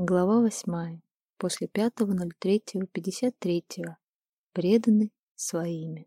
Глава восьмая. После 5.03.53. Преданы своими.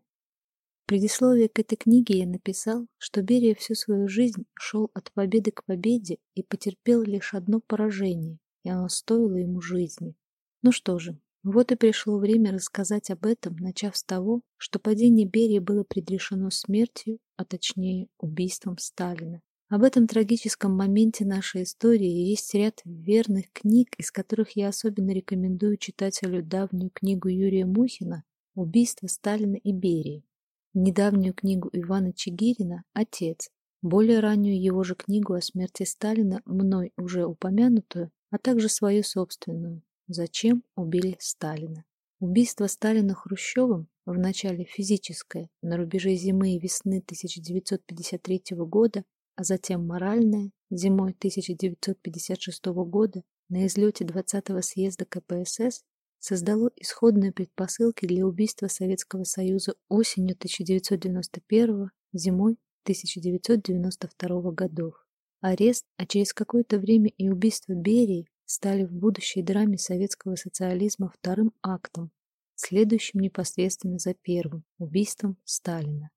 В предисловии к этой книге я написал, что Берия всю свою жизнь шел от победы к победе и потерпел лишь одно поражение, и оно стоило ему жизни. Ну что же, вот и пришло время рассказать об этом, начав с того, что падение Берии было предрешено смертью, а точнее убийством Сталина. Об этом трагическом моменте нашей истории есть ряд верных книг, из которых я особенно рекомендую читателю давнюю книгу Юрия Мухина «Убийство Сталина и Берии», недавнюю книгу Ивана Чигирина «Отец», более раннюю его же книгу о смерти Сталина, мной уже упомянутую, а также свою собственную «Зачем убили Сталина?». Убийство Сталина Хрущевым, вначале физическое, на рубеже зимы и весны 1953 года, а затем моральное зимой 1956 года на излете 20-го съезда КПСС создало исходные предпосылки для убийства Советского Союза осенью 1991 зимой 1992 годов. Арест, а через какое-то время и убийство Берии стали в будущей драме советского социализма вторым актом, следующим непосредственно за первым – убийством Сталина.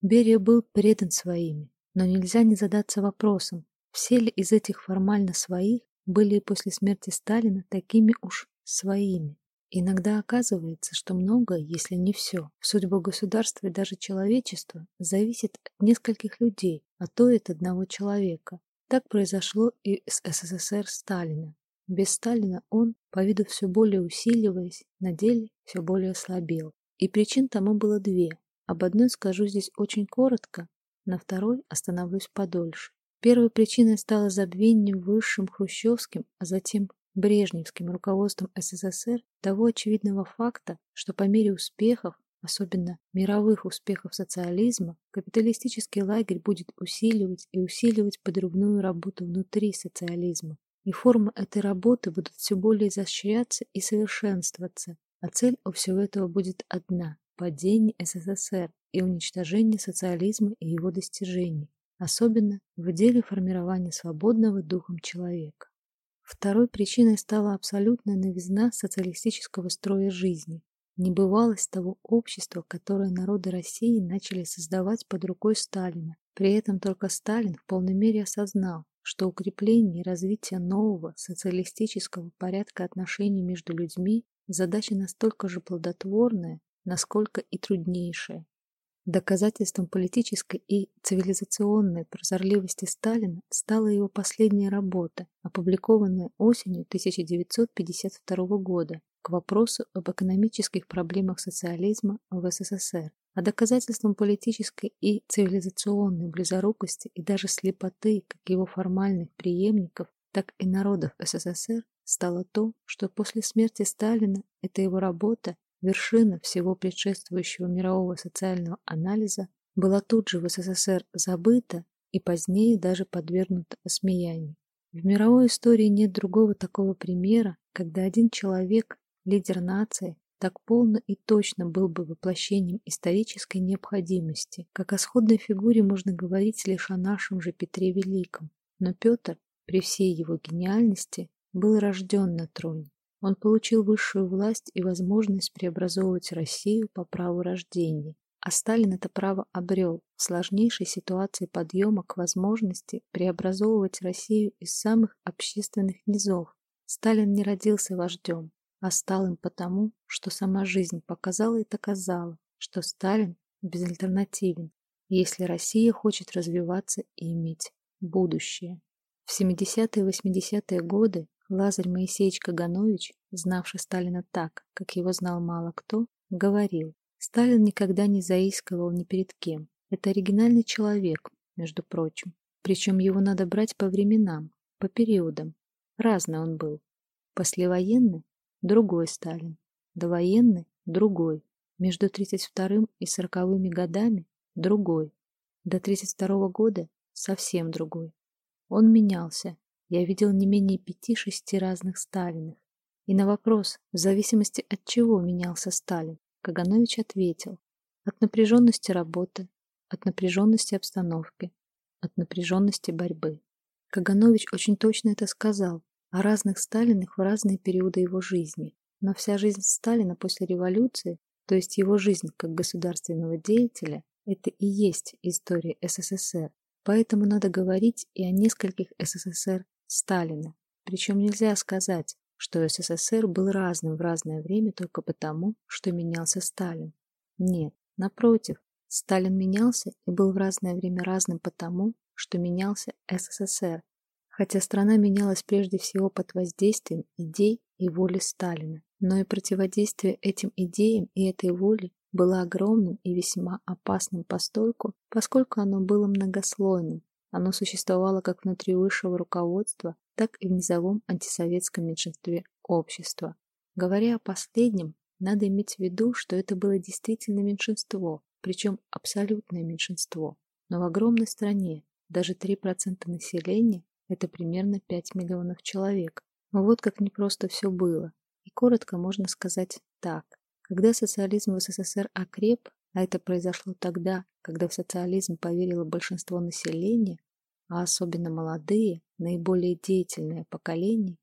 Берия был предан своими, но нельзя не задаться вопросом, все ли из этих формально своих были после смерти Сталина такими уж своими. Иногда оказывается, что многое, если не все, в судьбу государства и даже человечества зависит от нескольких людей, а то и от одного человека. Так произошло и с СССР Сталина. Без Сталина он, по виду все более усиливаясь, на деле все более слабел. И причин тому было две. Об одной скажу здесь очень коротко, на второй остановлюсь подольше. Первой причиной стало забвение высшим хрущевским, а затем брежневским руководством СССР того очевидного факта, что по мере успехов, особенно мировых успехов социализма, капиталистический лагерь будет усиливать и усиливать подрывную работу внутри социализма. И формы этой работы будут все более изощряться и совершенствоваться, а цель у всего этого будет одна – падение СССР, и уничтожение социализма и его достижений, особенно в деле формирования свободного духом человека. Второй причиной стала абсолютная новизна социалистического строя жизни, небывалость того общества, которое народы России начали создавать под рукой Сталина. При этом только Сталин в полной мере осознал, что укрепление и развитие нового социалистического порядка отношений между людьми задача настолько же плодотворная, насколько и труднейшая. Доказательством политической и цивилизационной прозорливости Сталина стала его последняя работа, опубликованная осенью 1952 года к вопросу об экономических проблемах социализма в СССР, а доказательством политической и цивилизационной близорукости и даже слепоты как его формальных преемников, так и народов СССР стало то, что после смерти Сталина эта его работа Вершина всего предшествующего мирового социального анализа была тут же в СССР забыта и позднее даже подвергнута осмеянию. В мировой истории нет другого такого примера, когда один человек, лидер нации, так полно и точно был бы воплощением исторической необходимости. Как о сходной фигуре можно говорить лишь о нашем же Петре Великом. Но Петр, при всей его гениальности, был рожден на троне. Он получил высшую власть и возможность преобразовывать Россию по праву рождения. А Сталин это право обрел в сложнейшей ситуации подъема к возможности преобразовывать Россию из самых общественных низов. Сталин не родился вождем, а стал им потому, что сама жизнь показала и доказала, что Сталин безальтернативен, если Россия хочет развиваться и иметь будущее. В 70-е и 80-е годы Лазарь Моисеевич Каганович, знавший Сталина так, как его знал мало кто, говорил, Сталин никогда не заискивал ни перед кем. Это оригинальный человек, между прочим. Причем его надо брать по временам, по периодам. Разный он был. Послевоенный – другой Сталин. Довоенный – другой. Между 32 и 40 годами – другой. До 32 года – совсем другой. Он менялся, я видел не менее пяти-шести разных Сталиных. И на вопрос, в зависимости от чего менялся Сталин, Каганович ответил, от напряженности работы, от напряженности обстановки, от напряженности борьбы. Каганович очень точно это сказал, о разных Сталинах в разные периоды его жизни. Но вся жизнь Сталина после революции, то есть его жизнь как государственного деятеля, это и есть история СССР. Поэтому надо говорить и о нескольких СССР Сталина. Причем нельзя сказать, что СССР был разным в разное время только потому, что менялся Сталин. Нет, напротив, Сталин менялся и был в разное время разным потому, что менялся СССР, хотя страна менялась прежде всего под воздействием идей и воли Сталина. Но и противодействие этим идеям и этой воле было огромным и весьма опасным постольку, поскольку оно было многослойным. Оно существовало как внутри высшего руководства, так и в низовом антисоветском меньшинстве общества. Говоря о последнем, надо иметь в виду, что это было действительно меньшинство, причем абсолютное меньшинство. Но в огромной стране даже 3% населения – это примерно 5 миллионов человек. Вот как непросто все было. И коротко можно сказать так. Когда социализм в СССР окреп, а это произошло тогда, когда в социализм поверило большинство населения, а особенно молодые, наиболее деятельное поколение,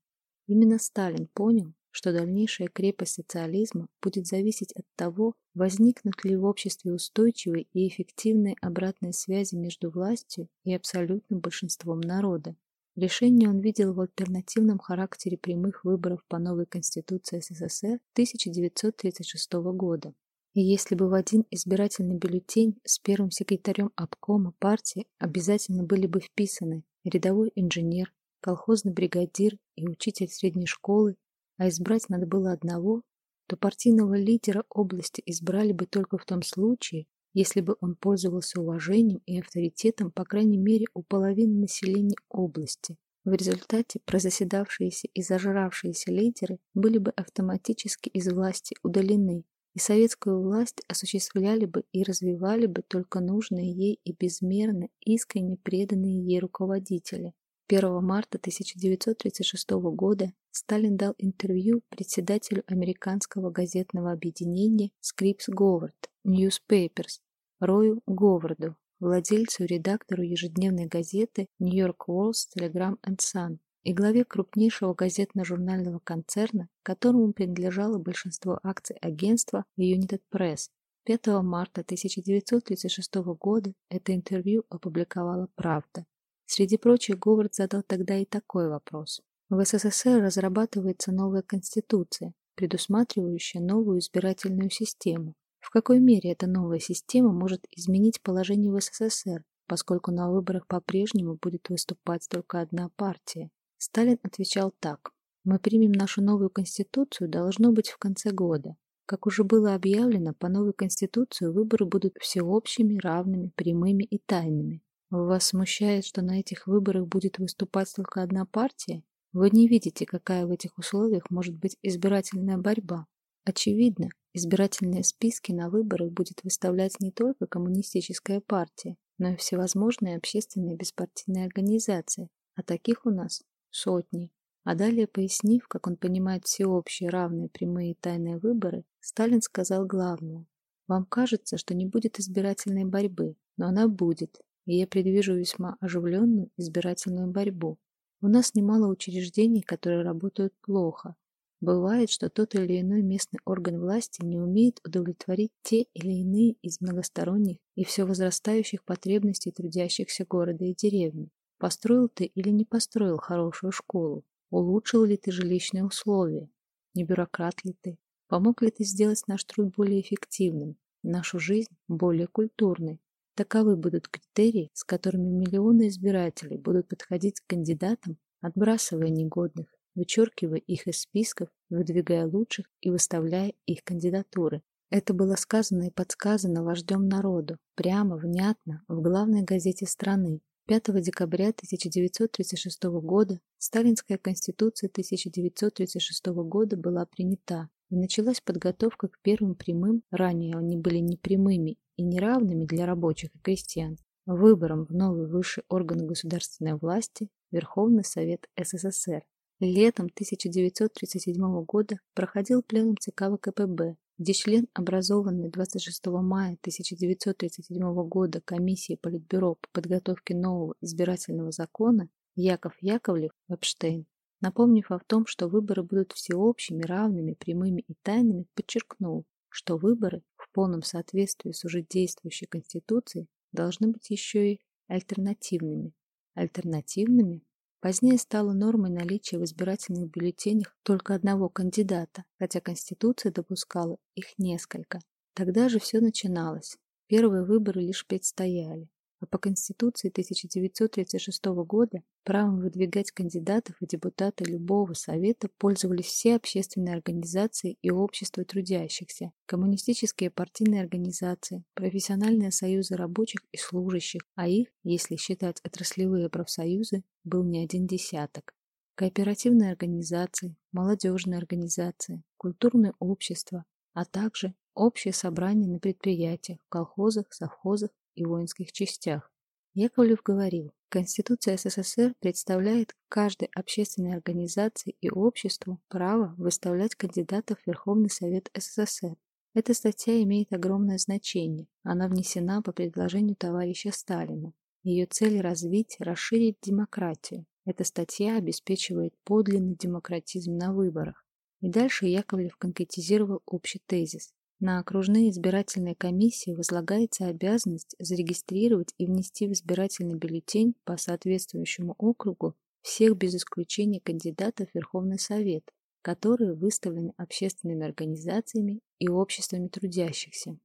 именно Сталин понял, что дальнейшая крепость социализма будет зависеть от того, возникнут ли в обществе устойчивые и эффективные обратные связи между властью и абсолютным большинством народа. Решение он видел в альтернативном характере прямых выборов по новой Конституции СССР 1936 года. И если бы в один избирательный бюллетень с первым секретарем обкома партии обязательно были бы вписаны рядовой инженер, колхозный бригадир и учитель средней школы, а избрать надо было одного, то партийного лидера области избрали бы только в том случае, если бы он пользовался уважением и авторитетом, по крайней мере, у половины населения области. В результате прозаседавшиеся и зажравшиеся лидеры были бы автоматически из власти удалены, и советскую власть осуществляли бы и развивали бы только нужные ей и безмерно искренне преданные ей руководители. 1 марта 1936 года Сталин дал интервью председателю американского газетного объединения Scripps Говард Newspapers Рою Говарду, владельцу и редактору ежедневной газеты New York World Telegram and Sun и главе крупнейшего газетно-журнального концерна, которому принадлежало большинство акций агентства United Press. 5 марта 1936 года это интервью опубликовала «Правда». Среди прочих, Говард задал тогда и такой вопрос. В СССР разрабатывается новая конституция, предусматривающая новую избирательную систему. В какой мере эта новая система может изменить положение в СССР, поскольку на выборах по-прежнему будет выступать только одна партия? Сталин отвечал так. «Мы примем нашу новую конституцию должно быть в конце года. Как уже было объявлено, по новой конституции выборы будут всеобщими, равными, прямыми и тайными. Вас смущает, что на этих выборах будет выступать только одна партия? Вы не видите, какая в этих условиях может быть избирательная борьба. Очевидно, избирательные списки на выборах будет выставлять не только коммунистическая партия, но и всевозможные общественные беспартийные организации, а таких у нас сотни. А далее, пояснив, как он понимает всеобщие, равные, прямые и тайные выборы, Сталин сказал главное. Вам кажется, что не будет избирательной борьбы, но она будет, и я предвижу весьма оживленную избирательную борьбу. У нас немало учреждений, которые работают плохо. Бывает, что тот или иной местный орган власти не умеет удовлетворить те или иные из многосторонних и все возрастающих потребностей трудящихся города и деревни. Построил ты или не построил хорошую школу? Улучшил ли ты жилищные условия? Не бюрократ ли ты? Помог ли ты сделать наш труд более эффективным, нашу жизнь более культурной? Таковы будут критерии, с которыми миллионы избирателей будут подходить к кандидатам, отбрасывая негодных, вычеркивая их из списков, выдвигая лучших и выставляя их кандидатуры. Это было сказано и подсказано вождем народу, прямо, внятно, в главной газете страны. 5 декабря 1936 года Сталинская конституция 1936 года была принята, и началась подготовка к первым прямым, ранее они были непрямыми и неравными для рабочих и крестьян, выборам в новый высший орган государственной власти Верховный Совет СССР. Летом 1937 года проходил пленум ЦК ВКПБ, где член образованной 26 мая 1937 года комиссии Политбюро по подготовке нового избирательного закона Яков Яковлев Эпштейн Напомнив о том, что выборы будут всеобщими, равными, прямыми и тайными, подчеркнул, что выборы в полном соответствии с уже действующей Конституцией должны быть еще и альтернативными. Альтернативными позднее стало нормой наличия в избирательных бюллетенях только одного кандидата, хотя Конституция допускала их несколько. Тогда же все начиналось. Первые выборы лишь предстояли а по Конституции 1936 года правом выдвигать кандидатов и депутаты любого совета пользовались все общественные организации и общества трудящихся, коммунистические партийные организации, профессиональные союзы рабочих и служащих, а их, если считать отраслевые профсоюзы, был не один десяток. Кооперативные организации, молодежные организации, культурные общества, а также общие собрания на предприятиях, колхозах, совхозах и воинских частях. Яковлев говорил, Конституция СССР представляет каждой общественной организации и обществу право выставлять кандидатов в Верховный Совет СССР. Эта статья имеет огромное значение. Она внесена по предложению товарища Сталина. Ее цель – развить, расширить демократию. Эта статья обеспечивает подлинный демократизм на выборах. И дальше Яковлев конкретизировал общий тезис. На окружные избирательные комиссии возлагается обязанность зарегистрировать и внести в избирательный бюллетень по соответствующему округу всех без исключения кандидатов в Верховный Совет, которые выставлены общественными организациями и обществами трудящихся.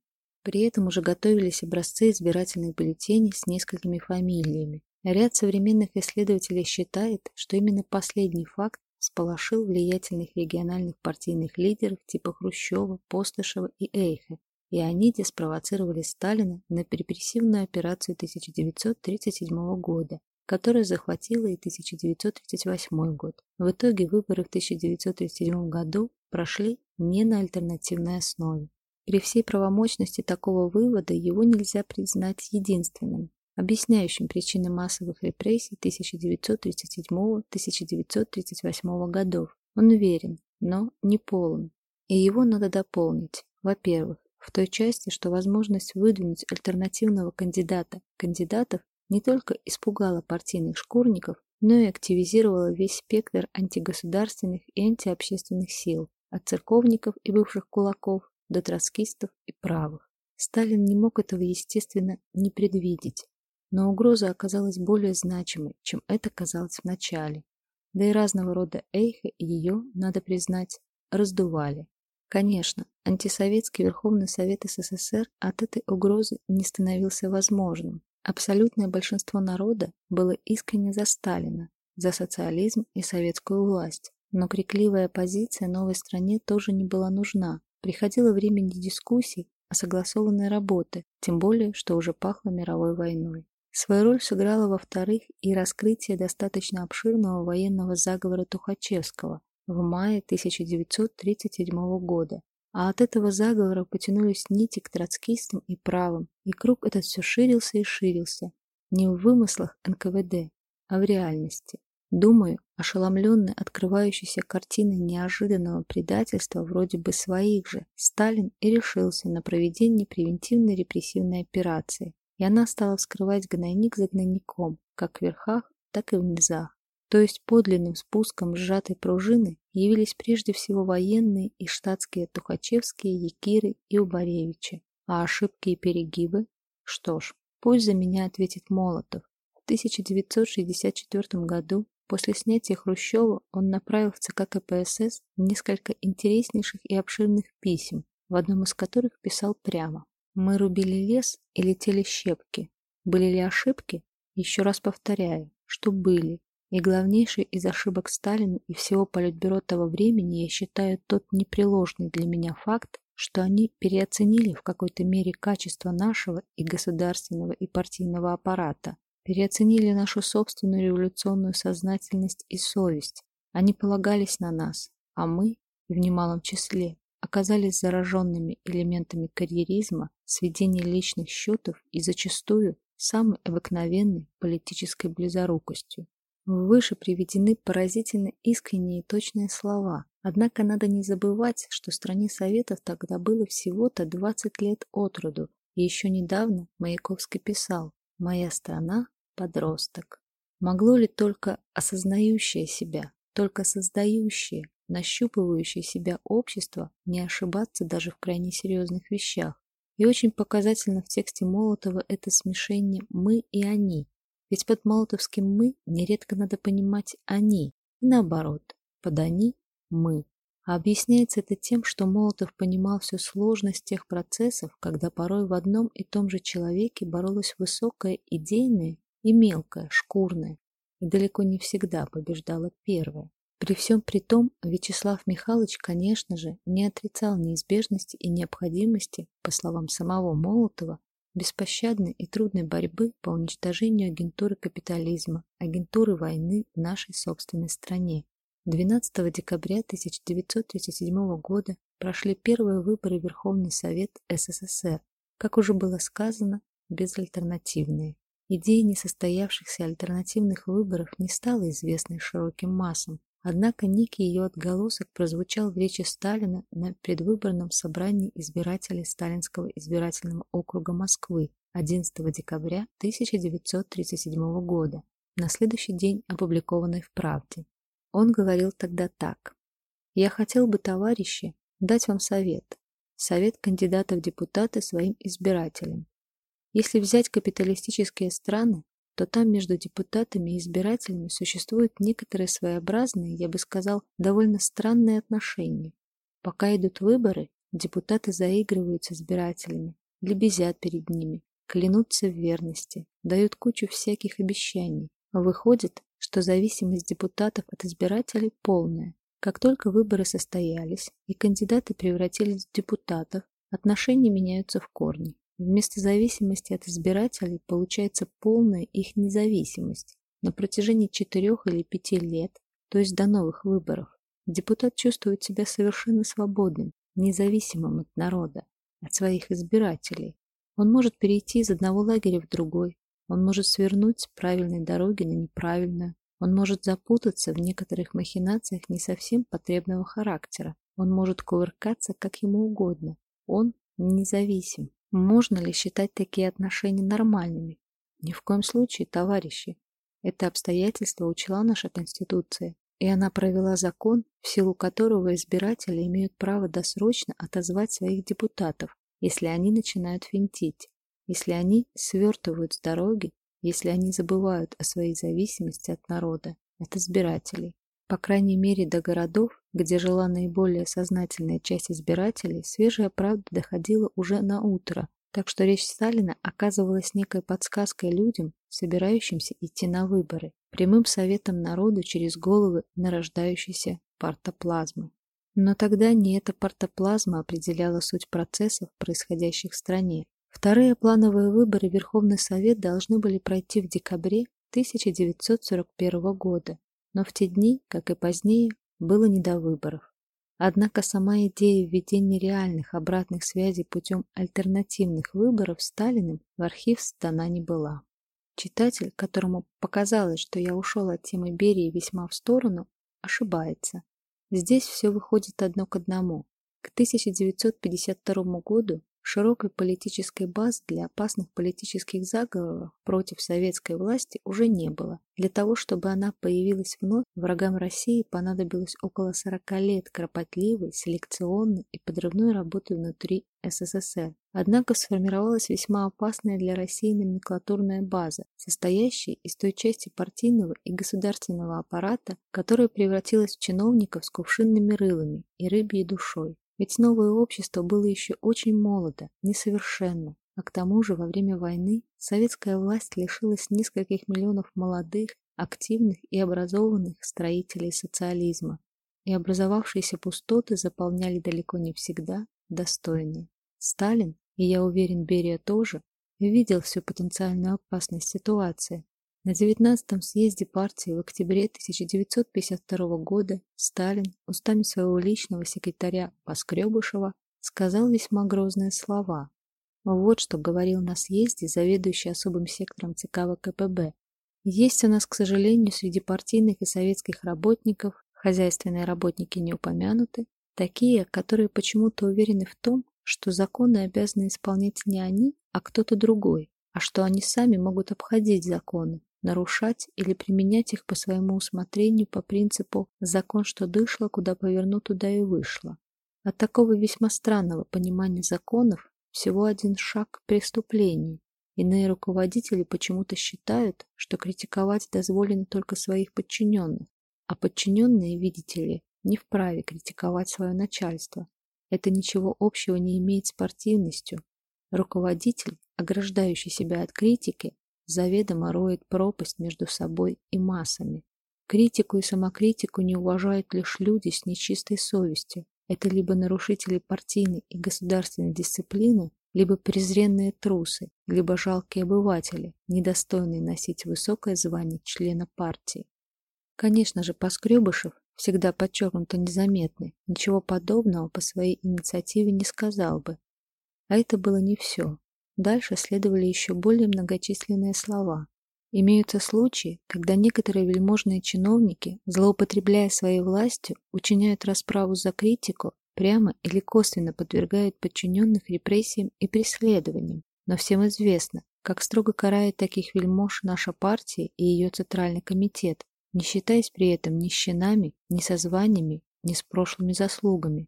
При этом уже готовились образцы избирательных бюллетеней с несколькими фамилиями. Ряд современных исследователей считает, что именно последний факт сполошил влиятельных региональных партийных лидеров типа Хрущева, Постышева и Эйха, и они деспровоцировали Сталина на репрессивную операцию 1937 года, которая захватила и 1938 год. В итоге выборы в 1937 году прошли не на альтернативной основе. При всей правомощности такого вывода его нельзя признать единственным объясняющим причины массовых репрессий 1937-1938 годов. Он уверен, но не полон. И его надо дополнить. Во-первых, в той части, что возможность выдвинуть альтернативного кандидата кандидатов не только испугала партийных шкурников, но и активизировала весь спектр антигосударственных и антиобщественных сил, от церковников и бывших кулаков до троцкистов и правых. Сталин не мог этого, естественно, не предвидеть. Но угроза оказалась более значимой, чем это казалось в начале. Да и разного рода эйхи ее, надо признать, раздували. Конечно, антисоветский Верховный Совет СССР от этой угрозы не становился возможным. Абсолютное большинство народа было искренне за Сталина, за социализм и советскую власть. Но крикливая позиция новой стране тоже не была нужна. Приходило время не дискуссий, а согласованной работы, тем более, что уже пахло мировой войной. Свою роль сыграло, во-вторых, и раскрытие достаточно обширного военного заговора Тухачевского в мае 1937 года. А от этого заговора потянулись нити к троцкистам и правым, и круг этот все ширился и ширился. Не в вымыслах НКВД, а в реальности. Думаю, ошеломленный открывающейся картиной неожиданного предательства вроде бы своих же, Сталин и решился на проведение превентивной репрессивной операции, и она стала вскрывать гнойник за гнойником, как в верхах, так и в низах. То есть подлинным спуском сжатой пружины явились прежде всего военные и штатские Тухачевские, Якиры и Убаревичи. А ошибки и перегибы? Что ж, пусть за меня ответит Молотов. В 1964 году После снятия Хрущева он направил в ЦК КПСС несколько интереснейших и обширных писем, в одном из которых писал прямо мы рубили лес и летели щепки. Были ли ошибки? Еще раз повторяю, что были. И главнейший из ошибок Сталина и всего Политбюро того времени я считаю тот непреложный для меня факт, что они переоценили в какой-то мере качество нашего и государственного и партийного аппарата, переоценили нашу собственную революционную сознательность и совесть. Они полагались на нас, а мы, в немалом числе, оказались зараженными элементами карьеризма, сведения личных счетов и зачастую самой обыкновенной политической близорукостью. Выше приведены поразительно искренние и точные слова, однако надо не забывать, что стране Советов тогда было всего-то 20 лет от роду, и еще недавно Маяковский писал «Моя страна – подросток». Могло ли только осознающее себя, только создающее, нащупывающее себя общество не ошибаться даже в крайне серьезных вещах. И очень показательно в тексте Молотова это смешение «мы» и «они». Ведь под молотовским «мы» нередко надо понимать «они», и наоборот, под «они» – «мы». А объясняется это тем, что Молотов понимал всю сложность тех процессов, когда порой в одном и том же человеке боролось высокое идейное и мелкое, шкурное, и далеко не всегда побеждало первое. При всем при том, Вячеслав Михайлович, конечно же, не отрицал неизбежности и необходимости, по словам самого Молотова, беспощадной и трудной борьбы по уничтожению агентуры капитализма, агентуры войны в нашей собственной стране. 12 декабря 1937 года прошли первые выборы Верховный Совет СССР, как уже было сказано, безальтернативные. Идея несостоявшихся альтернативных выборов не стала известной широким массам, однако некий ее отголосок прозвучал в речи Сталина на предвыборном собрании избирателей Сталинского избирательного округа Москвы 11 декабря 1937 года, на следующий день опубликованной в «Правде». Он говорил тогда так. «Я хотел бы, товарищи, дать вам совет. Совет кандидата в депутаты своим избирателям. Если взять капиталистические страны, то там между депутатами и избирателями существуют некоторые своеобразные, я бы сказал, довольно странные отношения. Пока идут выборы, депутаты заигрывают с избирателями, лебезят перед ними, клянутся в верности, дают кучу всяких обещаний. Выходит, что зависимость депутатов от избирателей полная. Как только выборы состоялись и кандидаты превратились в депутатов, отношения меняются в корне. Вместо зависимости от избирателей получается полная их независимость. На протяжении четырех или пяти лет, то есть до новых выборов, депутат чувствует себя совершенно свободным, независимым от народа, от своих избирателей. Он может перейти из одного лагеря в другой, он может свернуть с правильной дороги на неправильную, он может запутаться в некоторых махинациях не совсем потребного характера, он может кувыркаться как ему угодно, он независим. Можно ли считать такие отношения нормальными? Ни в коем случае, товарищи. Это обстоятельство учла наша Конституция, и она провела закон, в силу которого избиратели имеют право досрочно отозвать своих депутатов, если они начинают финтить, если они свертывают с дороги, если они забывают о своей зависимости от народа, от избирателей. По крайней мере, до городов, где жила наиболее сознательная часть избирателей, свежая правда доходила уже на утро, так что речь Сталина оказывалась некой подсказкой людям, собирающимся идти на выборы, прямым советом народу через головы нарождающейся партоплазмы. Но тогда не эта партоплазма определяла суть процессов, происходящих в стране. Вторые плановые выборы Верховный Совет должны были пройти в декабре 1941 года, но в те дни, как и позднее, было не до выборов. Однако сама идея введения реальных обратных связей путем альтернативных выборов Сталиным в архив сдана не была. Читатель, которому показалось, что я ушел от темы Берии весьма в сторону, ошибается. Здесь все выходит одно к одному. К 1952 году Широкой политической базы для опасных политических заговоров против советской власти уже не было. Для того, чтобы она появилась вновь, врагам России понадобилось около 40 лет кропотливой, селекционной и подрывной работы внутри СССР. Однако сформировалась весьма опасная для России номенклатурная база, состоящая из той части партийного и государственного аппарата, которая превратилась в чиновников с кувшинными рылами и рыбьей душой. Ведь новое общество было еще очень молодо, несовершенно, а к тому же во время войны советская власть лишилась нескольких миллионов молодых, активных и образованных строителей социализма, и образовавшиеся пустоты заполняли далеко не всегда достойные. Сталин, и я уверен Берия тоже, видел всю потенциальную опасность ситуации, на 19-м съезде партии в октябре 1952 года Сталин устами своего личного секретаря Поскребышева сказал весьма грозные слова. Вот что говорил на съезде заведующий особым сектором ЦК ВКПБ. Есть у нас, к сожалению, среди партийных и советских работников, хозяйственные работники не упомянуты, такие, которые почему-то уверены в том, что законы обязаны исполнять не они, а кто-то другой, а что они сами могут обходить законы, нарушать или применять их по своему усмотрению по принципу «закон, что дышло, куда поверну, туда и вышло». От такого весьма странного понимания законов всего один шаг к преступлению. Иные руководители почему-то считают, что критиковать дозволено только своих подчиненных, а подчиненные, видите ли, не вправе критиковать свое начальство. Это ничего общего не имеет с спортивностью. Руководитель, ограждающий себя от критики, заведомо роет пропасть между собой и массами. Критику и самокритику не уважают лишь люди с нечистой совестью. Это либо нарушители партийной и государственной дисциплины, либо презренные трусы, либо жалкие обыватели, недостойные носить высокое звание члена партии. Конечно же, Поскребышев, всегда подчеркнуто незаметный, ничего подобного по своей инициативе не сказал бы. А это было не все. Дальше следовали еще более многочисленные слова. Имеются случаи, когда некоторые вельможные чиновники, злоупотребляя своей властью, учиняют расправу за критику, прямо или косвенно подвергают подчиненных репрессиям и преследованиям. Но всем известно, как строго карает таких вельмож наша партия и ее Центральный комитет, не считаясь при этом ни с чинами, ни со званиями, ни с прошлыми заслугами.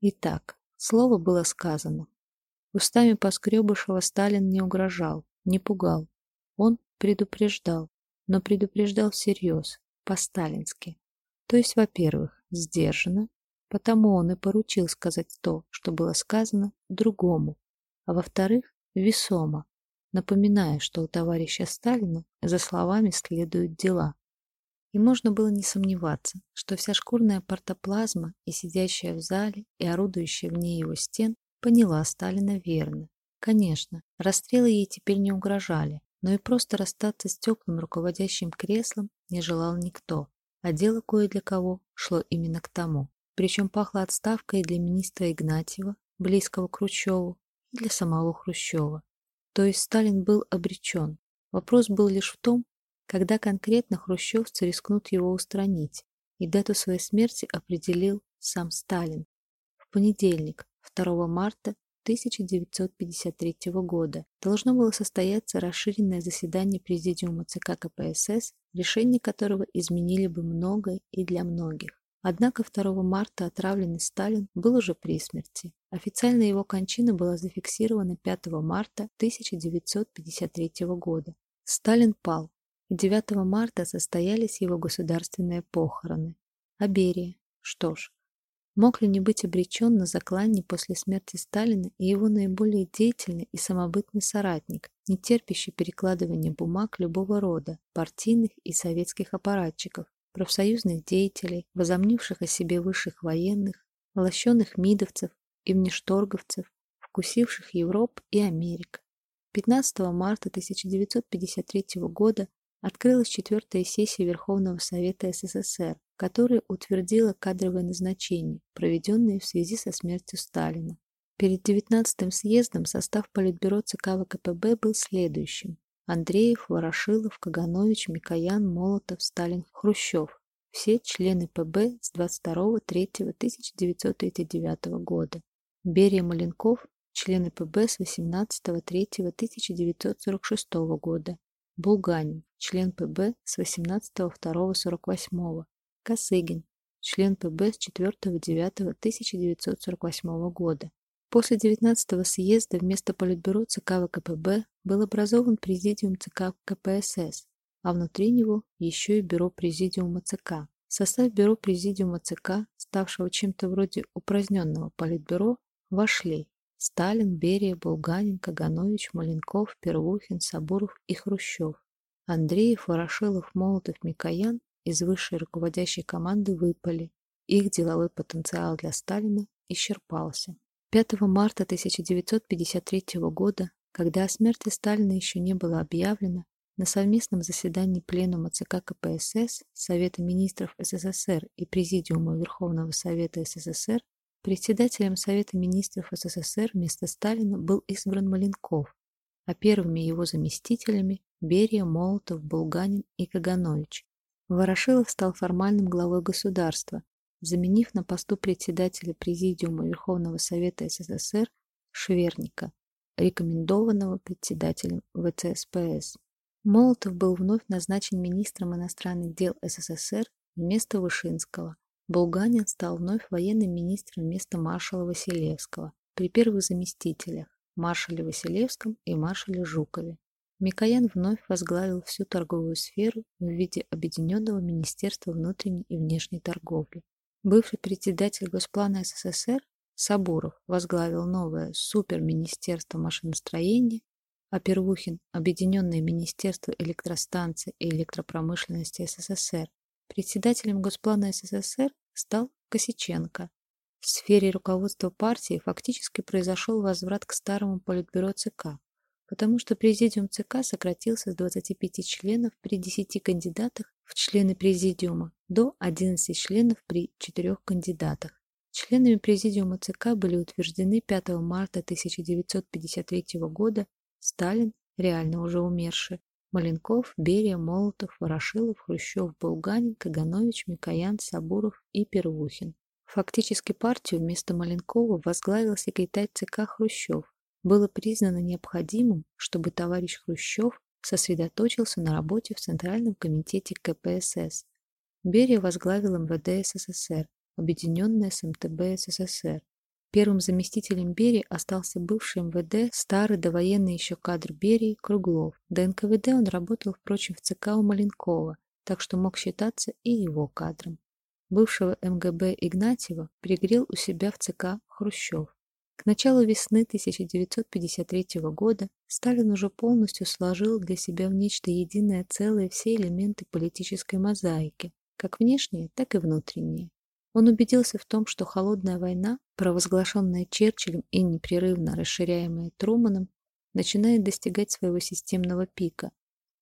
Итак, слово было сказано, Устами Поскребышева Сталин не угрожал, не пугал. Он предупреждал, но предупреждал всерьез, по-сталински. То есть, во-первых, сдержанно, потому он и поручил сказать то, что было сказано, другому, а во-вторых, весомо, напоминая, что у товарища Сталина за словами следуют дела. И можно было не сомневаться, что вся шкурная портоплазма и сидящая в зале, и орудующая в ней его стен Поняла Сталина верно. Конечно, расстрелы ей теперь не угрожали, но и просто расстаться с теплым руководящим креслом не желал никто, а дело кое для кого шло именно к тому. Причем пахло отставкой для министра Игнатьева, близкого к Хрущеву, и для самого Хрущева. То есть Сталин был обречен. Вопрос был лишь в том, когда конкретно хрущевцы рискнут его устранить, и дату своей смерти определил сам Сталин. В понедельник, 2 марта 1953 года должно было состояться расширенное заседание Президиума ЦК КПСС, решение которого изменили бы многое и для многих. Однако 2 марта отравленный Сталин был уже при смерти. Официально его кончина была зафиксирована 5 марта 1953 года. Сталин пал, и 9 марта состоялись его государственные похороны. А Берия? Что ж, Мог ли не быть обречен на заклание после смерти Сталина и его наиболее деятельный и самобытный соратник, не терпящий перекладывания бумаг любого рода, партийных и советских аппаратчиков, профсоюзных деятелей, возомнивших о себе высших военных, лощеных мидовцев и внешторговцев, вкусивших Европ и Америк. 15 марта 1953 года открылась четвертая сессия Верховного Совета СССР, которая утвердила кадровые назначения, проведенные в связи со смертью Сталина. Перед 19-м съездом состав Политбюро ЦК ВКПБ был следующим. Андреев, Ворошилов, Каганович, Микоян, Молотов, Сталин, Хрущев. Все члены ПБ с 22.03.1939 года. Берия Маленков, члены ПБ с 18.03.1946 года. Булганин, член ПБ с 18.02.48. Косыгин, член ПБ с 4.09.1948 года. После 19-го съезда вместо Политбюро ЦК ВКПБ был образован Президиум ЦК КПСС, а внутри него еще и Бюро Президиума ЦК. Состав Бюро Президиума ЦК, ставшего чем-то вроде упраздненного Политбюро, вошли Сталин, Берия, Булганин, Каганович, Маленков, Первухин, Сабуров и Хрущев. Андреев, Ворошилов, Молотов, Микоян из высшей руководящей команды выпали. Их деловой потенциал для Сталина исчерпался. 5 марта 1953 года, когда о смерти Сталина еще не было объявлено, на совместном заседании Пленума ЦК КПСС, Совета министров СССР и Президиума Верховного Совета СССР председателем Совета министров СССР вместо Сталина был избран Маленков, а первыми его заместителями Берия, Молотов, Булганин и Каганович. Ворошилов стал формальным главой государства, заменив на посту председателя Президиума Верховного Совета СССР Шверника, рекомендованного председателем ВЦСПС. Молотов был вновь назначен министром иностранных дел СССР вместо Вышинского. Булганин стал вновь военным министром вместо маршала Василевского при первых заместителях маршале Василевском и маршале Жукове. Микоян вновь возглавил всю торговую сферу в виде Объединенного Министерства внутренней и внешней торговли. Бывший председатель Госплана СССР Сабуров возглавил новое суперминистерство машиностроения, а Первухин – Объединенное Министерство электростанций и электропромышленности СССР. Председателем Госплана СССР стал Косиченко. В сфере руководства партии фактически произошел возврат к старому политбюро ЦК, потому что президиум ЦК сократился с 25 членов при 10 кандидатах в члены президиума до 11 членов при 4 кандидатах. Членами президиума ЦК были утверждены 5 марта 1953 года Сталин, реально уже умерший, Маленков, Берия, Молотов, Ворошилов, Хрущев, Булганин, Каганович, Микоян, Сабуров и Первухин. Фактически партию вместо Маленкова возглавил секретарь ЦК Хрущев, было признано необходимым, чтобы товарищ Хрущев сосредоточился на работе в Центральном комитете КПСС. Берия возглавил МВД СССР, объединенное с МТБ СССР. Первым заместителем Берии остался бывший МВД, старый довоенный еще кадр Берии, Круглов. До НКВД он работал, впрочем, в ЦК у Маленкова, так что мог считаться и его кадром. Бывшего МГБ Игнатьева пригрел у себя в ЦК Хрущев. К началу весны 1953 года Сталин уже полностью сложил для себя в нечто единое целое все элементы политической мозаики, как внешние, так и внутренние. Он убедился в том, что холодная война, провозглашенная Черчиллем и непрерывно расширяемая Труманом, начинает достигать своего системного пика.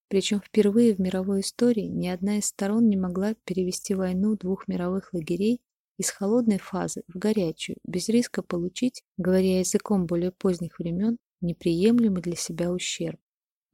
Причем впервые в мировой истории ни одна из сторон не могла перевести войну двух мировых лагерей из холодной фазы в горячую, без риска получить, говоря языком более поздних времен, неприемлемый для себя ущерб.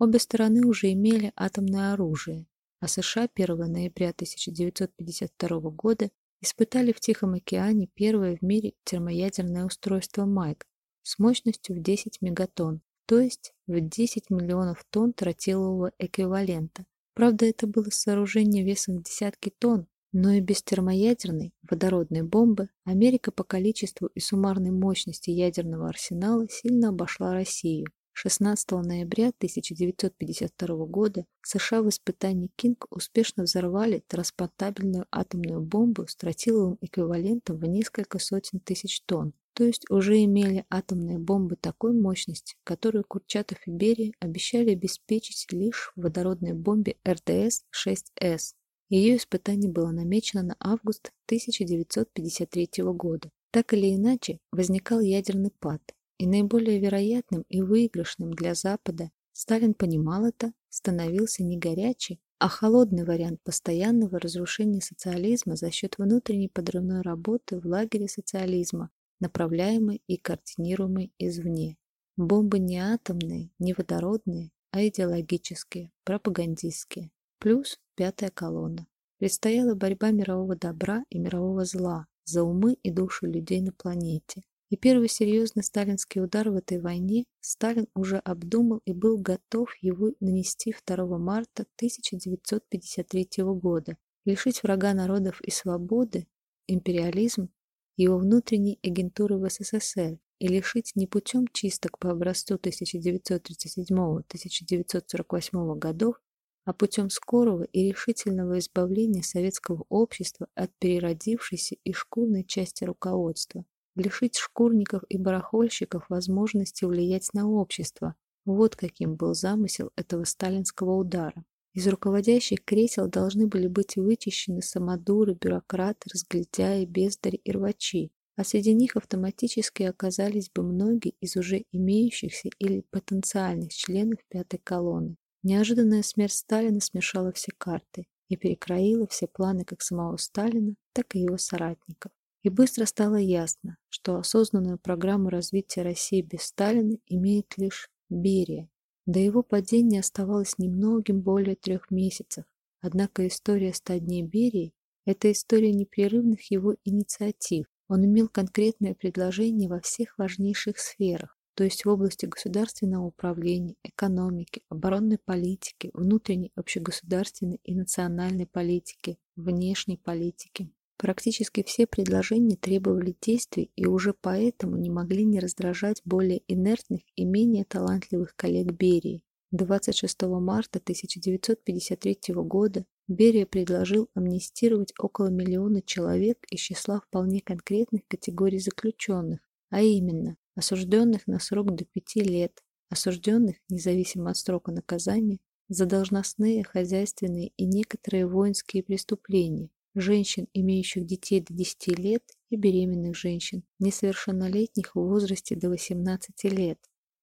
Обе стороны уже имели атомное оружие, а США 1 ноября 1952 года испытали в Тихом океане первое в мире термоядерное устройство МАЙК с мощностью в 10 мегатонн, то есть в 10 миллионов тонн тротилового эквивалента. Правда, это было сооружение весом в десятки тонн, но и без термоядерной водородной бомбы Америка по количеству и суммарной мощности ядерного арсенала сильно обошла Россию. 16 ноября 1952 года США в испытании Кинг успешно взорвали транспортабельную атомную бомбу с тротиловым эквивалентом в несколько сотен тысяч тонн, то есть уже имели атомные бомбы такой мощности, которую Курчатов и Берия обещали обеспечить лишь в водородной бомбе РТС-6С, ее испытание было намечено на август 1953 года. Так или иначе, возникал ядерный пад, и наиболее вероятным и выигрышным для Запада Сталин понимал это, становился не горячий, а холодный вариант постоянного разрушения социализма за счет внутренней подрывной работы в лагере социализма, направляемой и координируемой извне. Бомбы не атомные, не водородные, а идеологические, пропагандистские. Плюс пятая колонна. Предстояла борьба мирового добра и мирового зла за умы и души людей на планете. И первый серьезный сталинский удар в этой войне Сталин уже обдумал и был готов его нанести 2 марта 1953 года, лишить врага народов и свободы, империализм, его внутренней агентуры в СССР и лишить не путем чисток по образцу 1937-1948 годов, а путем скорого и решительного избавления советского общества от переродившейся и шкурной части руководства, лишить шкурников и барахольщиков возможности влиять на общество. Вот каким был замысел этого сталинского удара. Из руководящих кресел должны были быть вычищены самодуры, бюрократы, разглядяи, бездари и рвачи, а среди них автоматически оказались бы многие из уже имеющихся или потенциальных членов пятой колонны. Неожиданная смерть Сталина смешала все карты и перекроила все планы как самого Сталина, так и его соратников. И быстро стало ясно, что осознанную программу развития России без Сталина имеет лишь Берия. До его падения оставалось немногим более трех месяцев. Однако история ста дней Берии – это история непрерывных его инициатив. Он имел конкретное предложение во всех важнейших сферах, то есть в области государственного управления, экономики, оборонной политики, внутренней общегосударственной и национальной политики, внешней политики. Практически все предложения требовали действий и уже поэтому не могли не раздражать более инертных и менее талантливых коллег Берии. 26 марта 1953 года Берия предложил амнистировать около миллиона человек из числа вполне конкретных категорий заключенных, а именно осужденных на срок до пяти лет, осужденных, независимо от срока наказания, за должностные, хозяйственные и некоторые воинские преступления, женщин, имеющих детей до 10 лет, и беременных женщин, несовершеннолетних в возрасте до 18 лет,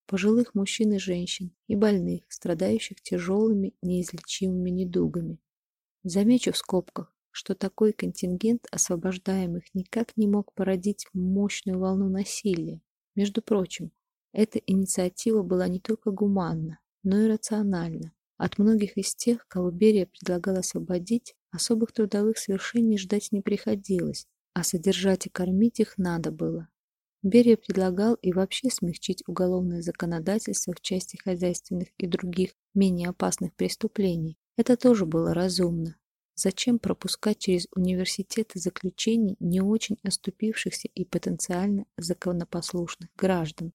пожилых мужчин и женщин, и больных, страдающих тяжелыми неизлечимыми недугами. Замечу в скобках, что такой контингент освобождаемых никак не мог породить мощную волну насилия. Между прочим, эта инициатива была не только гуманна, но и рациональна. От многих из тех, кого Берия предлагал освободить, особых трудовых свершений ждать не приходилось, а содержать и кормить их надо было. Берия предлагал и вообще смягчить уголовное законодательство в части хозяйственных и других менее опасных преступлений. Это тоже было разумно. Зачем пропускать через университеты заключений не очень оступившихся и потенциально законопослушных граждан?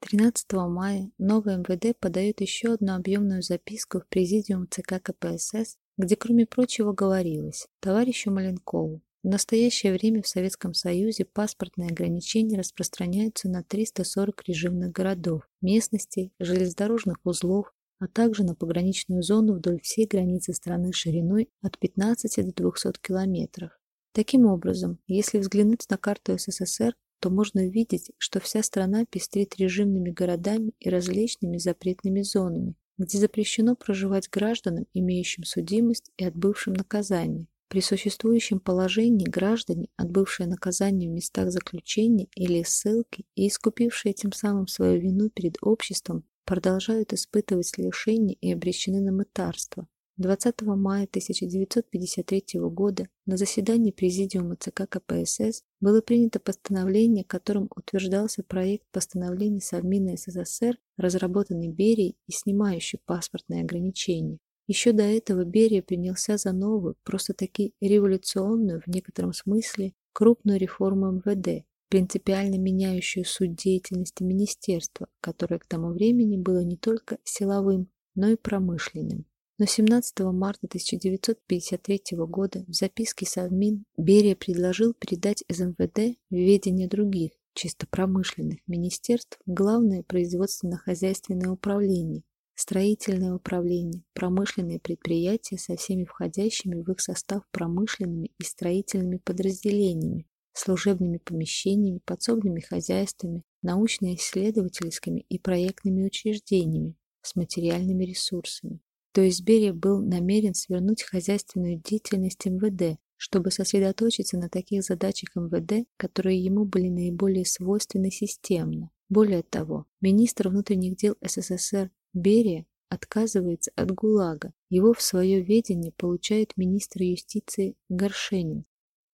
13 мая новый МВД подает еще одну объемную записку в Президиум ЦК КПСС, где, кроме прочего, говорилось товарищу Маленкову, в настоящее время в Советском Союзе паспортные ограничения распространяются на 340 режимных городов, местностей, железнодорожных узлов, а также на пограничную зону вдоль всей границы страны шириной от 15 до 200 километров. Таким образом, если взглянуть на карту СССР, то можно увидеть, что вся страна пестрит режимными городами и различными запретными зонами, где запрещено проживать гражданам, имеющим судимость и отбывшим наказание. При существующем положении граждане, отбывшие наказание в местах заключения или ссылки и искупившие тем самым свою вину перед обществом, продолжают испытывать лишения и обречены на мытарство. 20 мая 1953 года на заседании Президиума ЦК КПСС было принято постановление, которым утверждался проект постановления Совмина СССР, разработанный Берией и снимающий паспортные ограничения. Еще до этого Берия принялся за новую, просто-таки революционную в некотором смысле, крупную реформу МВД, принципиально меняющую суть деятельности министерства, которое к тому времени было не только силовым, но и промышленным. Но 17 марта 1953 года в записке Совмин Берия предложил передать из МВД в ведение других, чисто промышленных министерств главное производственно-хозяйственное управление, строительное управление, промышленные предприятия со всеми входящими в их состав промышленными и строительными подразделениями, служебными помещениями, подсобными хозяйствами, научно-исследовательскими и проектными учреждениями с материальными ресурсами. То есть Берия был намерен свернуть хозяйственную деятельность МВД, чтобы сосредоточиться на таких задачах МВД, которые ему были наиболее свойственны системно. Более того, министр внутренних дел СССР Берия отказывается от ГУЛАГа. Его в свое ведение получает министр юстиции Горшенин,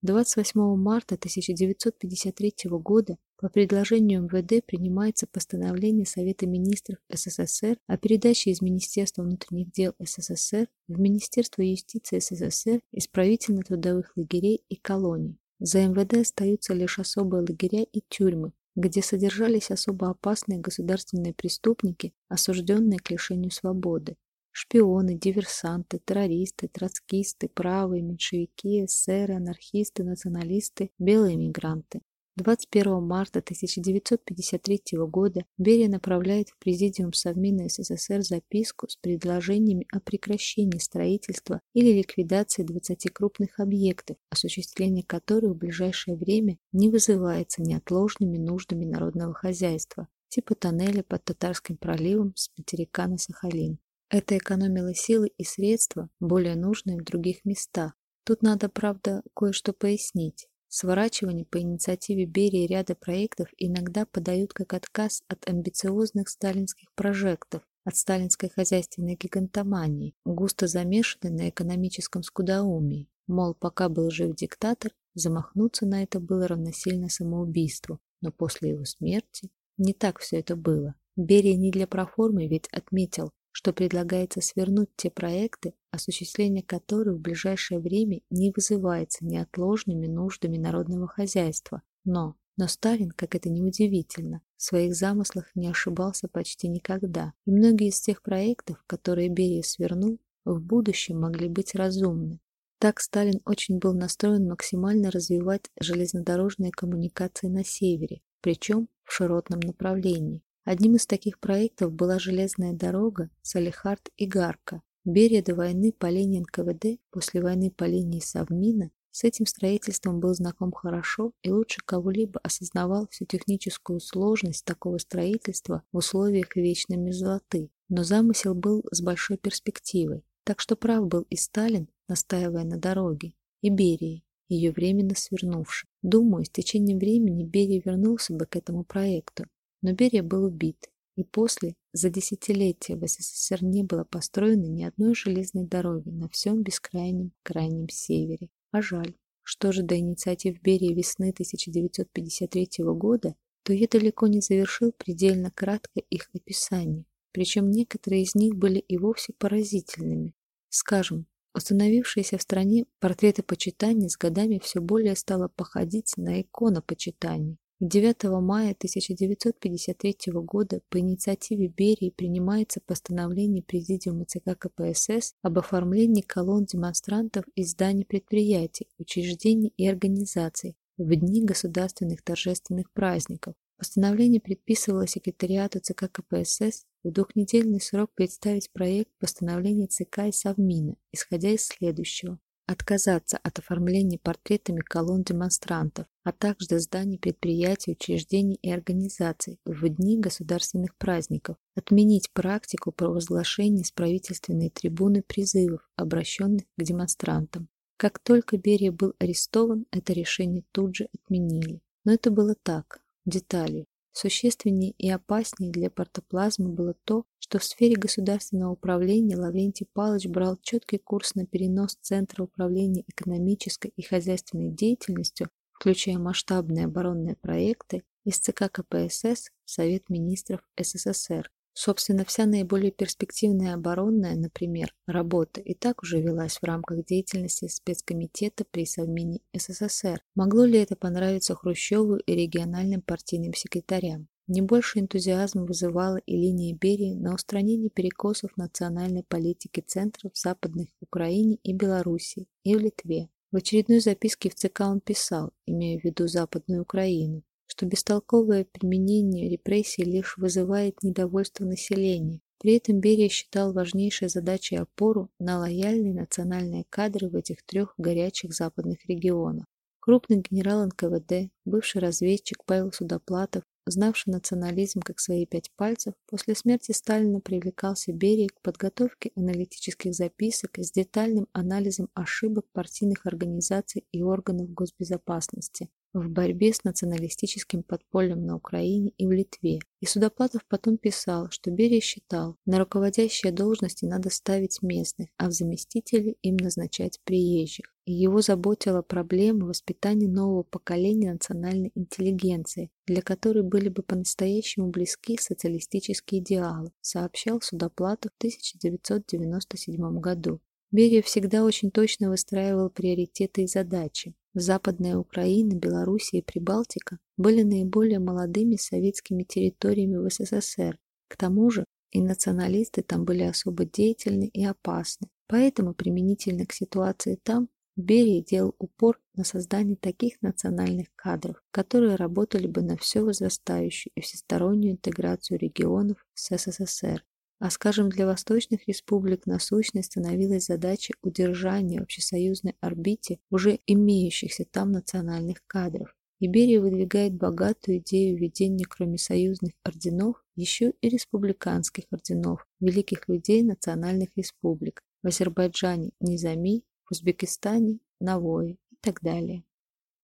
28 марта 1953 года по предложению МВД принимается постановление Совета министров СССР о передаче из Министерства внутренних дел СССР в Министерство юстиции СССР исправительно-трудовых лагерей и колоний. За МВД остаются лишь особые лагеря и тюрьмы, где содержались особо опасные государственные преступники, осужденные к лишению свободы. Шпионы, диверсанты, террористы, троцкисты, правые, меньшевики, эсеры, анархисты, националисты, белые мигранты. 21 марта 1953 года Берия направляет в Президиум Совмина СССР записку с предложениями о прекращении строительства или ликвидации 20 крупных объектов, осуществление которых в ближайшее время не вызывается неотложными нуждами народного хозяйства, типа тоннеля под Татарским проливом с материка на Сахалин. Это экономило силы и средства, более нужные в других местах. Тут надо, правда, кое-что пояснить. Сворачивание по инициативе Берии ряда проектов иногда подают как отказ от амбициозных сталинских прожектов, от сталинской хозяйственной гигантомании, густо замешанной на экономическом скудоумии. Мол, пока был жив диктатор, замахнуться на это было равносильно самоубийству, но после его смерти Не так все это было. Берия не для проформы ведь отметил, что предлагается свернуть те проекты, осуществление которых в ближайшее время не вызывается неотложными нуждами народного хозяйства. Но, но Сталин, как это ни удивительно, в своих замыслах не ошибался почти никогда, и многие из тех проектов, которые Берия свернул, в будущем могли быть разумны. Так Сталин очень был настроен максимально развивать железнодорожные коммуникации на севере, причем в широтном направлении. Одним из таких проектов была железная дорога Салихард и Гарка. Берия до войны по линии НКВД, после войны по линии Совмина с этим строительством был знаком хорошо и лучше кого-либо осознавал всю техническую сложность такого строительства в условиях вечной мерзлоты. Но замысел был с большой перспективой. Так что прав был и Сталин, настаивая на дороге, и Берия, ее временно свернувший. Думаю, с течением времени Берия вернулся бы к этому проекту, но Берия был убит, и после, за десятилетия в СССР не было построено ни одной железной дороги на всем бескрайнем крайнем севере. А жаль. Что же до инициатив Берии весны 1953 года, то я далеко не завершил предельно кратко их описание, причем некоторые из них были и вовсе поразительными. Скажем, Установившиеся в стране портреты почитания с годами все более стало походить на иконопочитание. 9 мая 1953 года по инициативе Берии принимается постановление Президиума ЦК КПСС об оформлении колонн демонстрантов из зданий предприятий, учреждений и организаций в дни государственных торжественных праздников. Постановление предписывало секретариату ЦК КПСС в двухнедельный срок представить проект постановления ЦК и Совмина, исходя из следующего отказаться от оформления портретами колонн демонстрантов, а также зданий предприятий, учреждений и организаций в дни государственных праздников, отменить практику провозглашения с правительственной трибуны призывов, обращенных к демонстрантам. Как только Берия был арестован, это решение тут же отменили. Но это было так, детали. Существеннее и опаснее для портоплазмы было то, что в сфере государственного управления Лаврентий Павлович брал четкий курс на перенос Центра управления экономической и хозяйственной деятельностью, включая масштабные оборонные проекты, из ЦК КПСС в Совет министров СССР, Собственно, вся наиболее перспективная оборонная, например, работа и так уже велась в рамках деятельности спецкомитета при Совмине СССР. Могло ли это понравиться Хрущеву и региональным партийным секретарям? Не больше энтузиазма вызывала и линия Берии на устранение перекосов национальной политики центров Западных Украине и Белоруссии и в Литве. В очередной записке в ЦК он писал, имея в виду Западную Украину, что бестолковое применение репрессий лишь вызывает недовольство населения. При этом Берия считал важнейшей задачей опору на лояльные национальные кадры в этих трех горячих западных регионах. Крупный генерал НКВД, бывший разведчик Павел Судоплатов, знавший национализм как свои пять пальцев, после смерти Сталина привлекался Берия к подготовке аналитических записок с детальным анализом ошибок партийных организаций и органов госбезопасности в борьбе с националистическим подпольем на Украине и в Литве. И Судоплатов потом писал, что Берия считал, на руководящие должности надо ставить местных, а в заместители им назначать приезжих. И его заботила проблема воспитания нового поколения национальной интеллигенции, для которой были бы по-настоящему близки социалистические идеалы, сообщал Судоплатов в 1997 году. Берия всегда очень точно выстраивал приоритеты и задачи. Западная Украина, Белоруссия и Прибалтика были наиболее молодыми советскими территориями в СССР. К тому же и националисты там были особо деятельны и опасны. Поэтому применительно к ситуации там Берия делал упор на создание таких национальных кадров, которые работали бы на все возрастающую и всестороннюю интеграцию регионов с СССР. А скажем, для восточных республик насущной становилась задача удержания в общесоюзной орбите уже имеющихся там национальных кадров. Иберия выдвигает богатую идею введения, кроме союзных орденов, еще и республиканских орденов, великих людей национальных республик, в Азербайджане – Низами, в Узбекистане – Навои и так далее.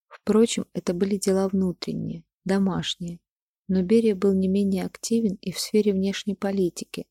Впрочем, это были дела внутренние, домашние, но Берия был не менее активен и в сфере внешней политики,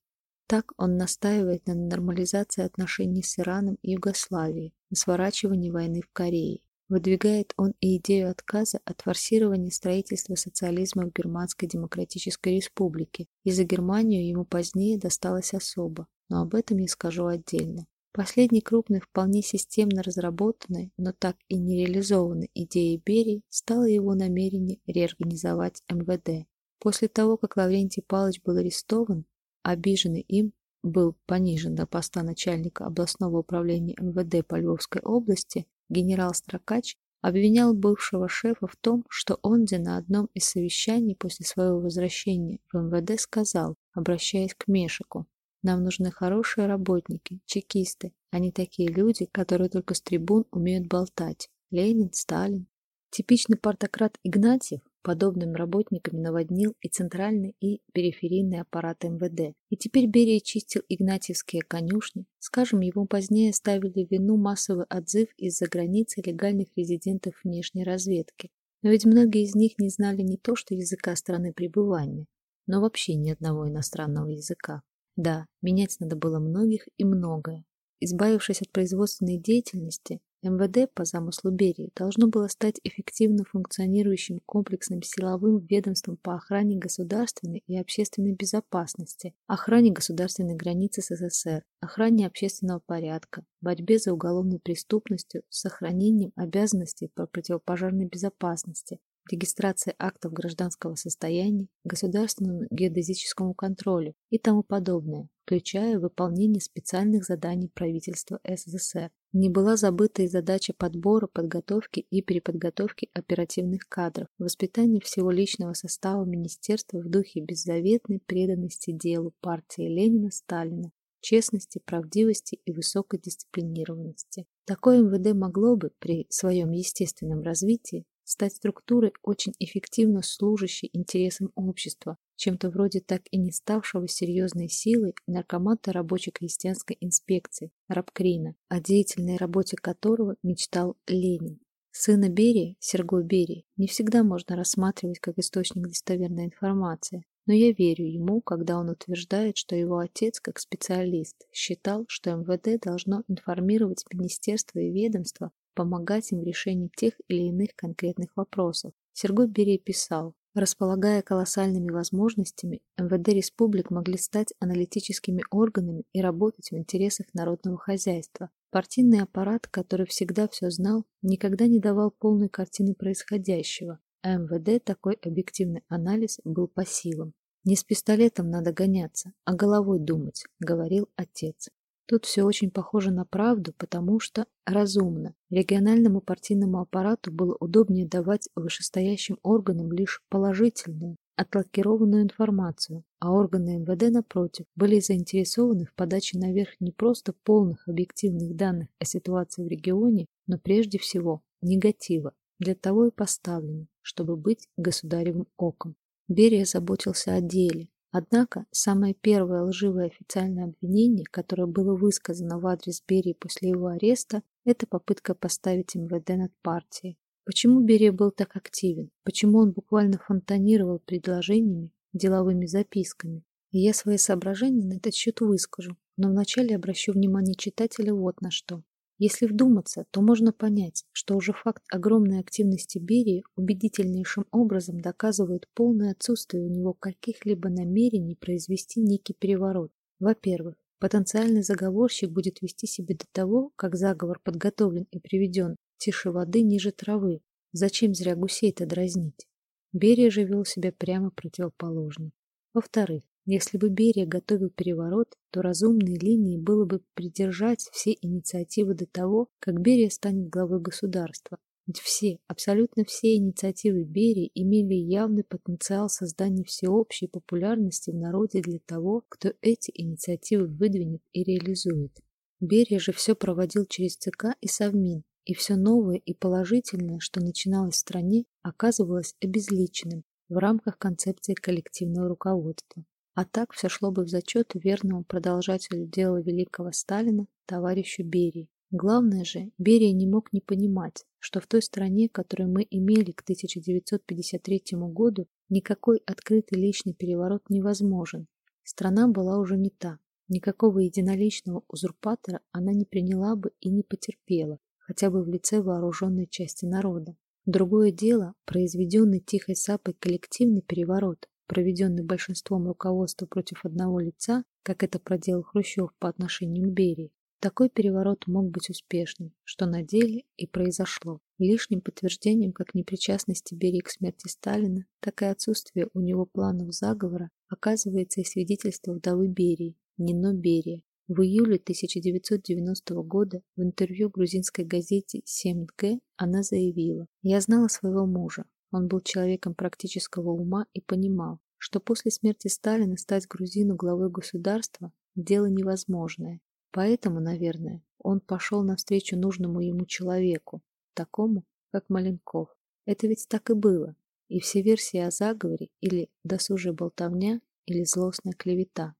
так он настаивает на нормализации отношений с Ираном и Югославией, на сворачивании войны в Корее. Выдвигает он и идею отказа от форсирования строительства социализма в Германской Демократической Республике, и за Германию ему позднее досталось особо, но об этом я скажу отдельно. Последней крупной, вполне системно разработанной, но так и не реализованной идеей Берии стало его намерение реорганизовать МВД. После того, как Лаврентий Павлович был арестован, обиженный им, был понижен до поста начальника областного управления МВД по Львовской области, генерал Строкач обвинял бывшего шефа в том, что он где на одном из совещаний после своего возвращения в МВД сказал, обращаясь к Мешику, «Нам нужны хорошие работники, чекисты, а не такие люди, которые только с трибун умеют болтать. Ленин, Сталин». Типичный партократ Игнатьев подобными работниками наводнил и центральный, и периферийный аппарат МВД. И теперь Берия чистил игнатьевские конюшни. Скажем, ему позднее ставили вину массовый отзыв из-за границы легальных резидентов внешней разведки. Но ведь многие из них не знали не то что языка страны пребывания, но вообще ни одного иностранного языка. Да, менять надо было многих и многое. Избавившись от производственной деятельности, МВД по замыслу Берии должно было стать эффективно функционирующим комплексным силовым ведомством по охране государственной и общественной безопасности, охране государственной границы СССР, охране общественного порядка, борьбе за уголовной преступностью с сохранением обязанностей по противопожарной безопасности, регистрации актов гражданского состояния, государственному геодезическому контролю и тому подобное, включая выполнение специальных заданий правительства СССР. Не была забыта и задача подбора, подготовки и переподготовки оперативных кадров, воспитания всего личного состава министерства в духе беззаветной преданности делу партии Ленина-Сталина, честности, правдивости и высокой дисциплинированности. Такое МВД могло бы при своем естественном развитии стать структурой, очень эффективно служащей интересам общества, чем-то вроде так и не ставшего серьезной силой наркомата рабочей крестьянской инспекции Рабкрина, о деятельной работе которого мечтал Ленин. Сына Берии, Сергой Берии, не всегда можно рассматривать как источник достоверной информации, но я верю ему, когда он утверждает, что его отец, как специалист, считал, что МВД должно информировать министерство и ведомства помогать им в решении тех или иных конкретных вопросов. Сергей Берия писал, Располагая колоссальными возможностями, МВД республик могли стать аналитическими органами и работать в интересах народного хозяйства. Партийный аппарат, который всегда все знал, никогда не давал полной картины происходящего, а МВД такой объективный анализ был по силам. «Не с пистолетом надо гоняться, а головой думать», — говорил отец. Тут все очень похоже на правду, потому что разумно. Региональному партийному аппарату было удобнее давать вышестоящим органам лишь положительную, отлакированную информацию, а органы МВД, напротив, были заинтересованы в подаче наверх не просто полных объективных данных о ситуации в регионе, но прежде всего негатива. Для того и поставлены, чтобы быть государевым оком. Берия заботился о деле, Однако, самое первое лживое официальное обвинение, которое было высказано в адрес Берии после его ареста, это попытка поставить МВД над партией. Почему Берия был так активен? Почему он буквально фонтанировал предложениями, деловыми записками? И я свои соображения на этот счет выскажу, но вначале обращу внимание читателя вот на что. Если вдуматься, то можно понять, что уже факт огромной активности Берии убедительнейшим образом доказывает полное отсутствие у него каких-либо намерений произвести некий переворот. Во-первых, потенциальный заговорщик будет вести себя до того, как заговор подготовлен и приведен тише воды ниже травы. Зачем зря гусей-то дразнить? Берия же вел себя прямо противоположно. Во-вторых, если бы Берия готовил переворот, то разумной линией было бы придержать все инициативы до того, как Берия станет главой государства. Ведь все, абсолютно все инициативы Берии имели явный потенциал создания всеобщей популярности в народе для того, кто эти инициативы выдвинет и реализует. Берия же все проводил через ЦК и Совмин, и все новое и положительное, что начиналось в стране, оказывалось обезличенным в рамках концепции коллективного руководства. А так все шло бы в зачет верному продолжателю дела великого Сталина, товарищу Берии. Главное же, Берия не мог не понимать, что в той стране, которую мы имели к 1953 году, никакой открытый личный переворот невозможен. Страна была уже не та. Никакого единоличного узурпатора она не приняла бы и не потерпела. хотя бы в лице вооруженной части народа. Другое дело – произведенный тихой сапой коллективный переворот, проведенный большинством руководства против одного лица, как это проделал Хрущев по отношению к Берии, такой переворот мог быть успешным, что на деле и произошло. Лишним подтверждением как непричастности Берии к смерти Сталина, так и отсутствие у него планов заговора оказывается и свидетельство вдовы Берии, Нино Берия. В июле 1990 года в интервью грузинской газете «7Г» она заявила «Я знала своего мужа, он был человеком практического ума и понимал, что после смерти Сталина стать грузину главой государства – дело невозможное. Поэтому, наверное, он пошел навстречу нужному ему человеку, такому, как Маленков. Это ведь так и было. И все версии о заговоре или досужая болтовня, или злостная клевета.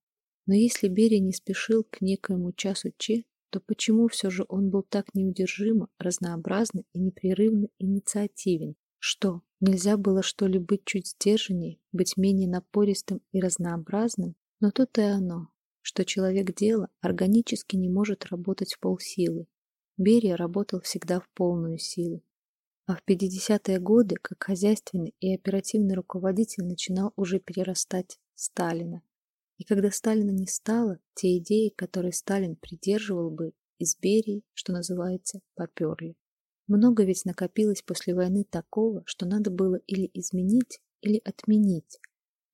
Но если Берия не спешил к некоему часу Че, то почему все же он был так неудержимо, разнообразно и непрерывно инициативен, что, нельзя было что ли быть чуть сдержаннее, быть менее напористым и разнообразным? Но тут и оно, что человек дела органически не может работать в полсилы. Берия работал всегда в полную силу. А в 50-е годы, как хозяйственный и оперативный руководитель, начинал уже перерастать Сталина. И когда Сталина не стало, те идеи, которые Сталин придерживал бы, из Берии, что называется, поперли. Много ведь накопилось после войны такого, что надо было или изменить, или отменить.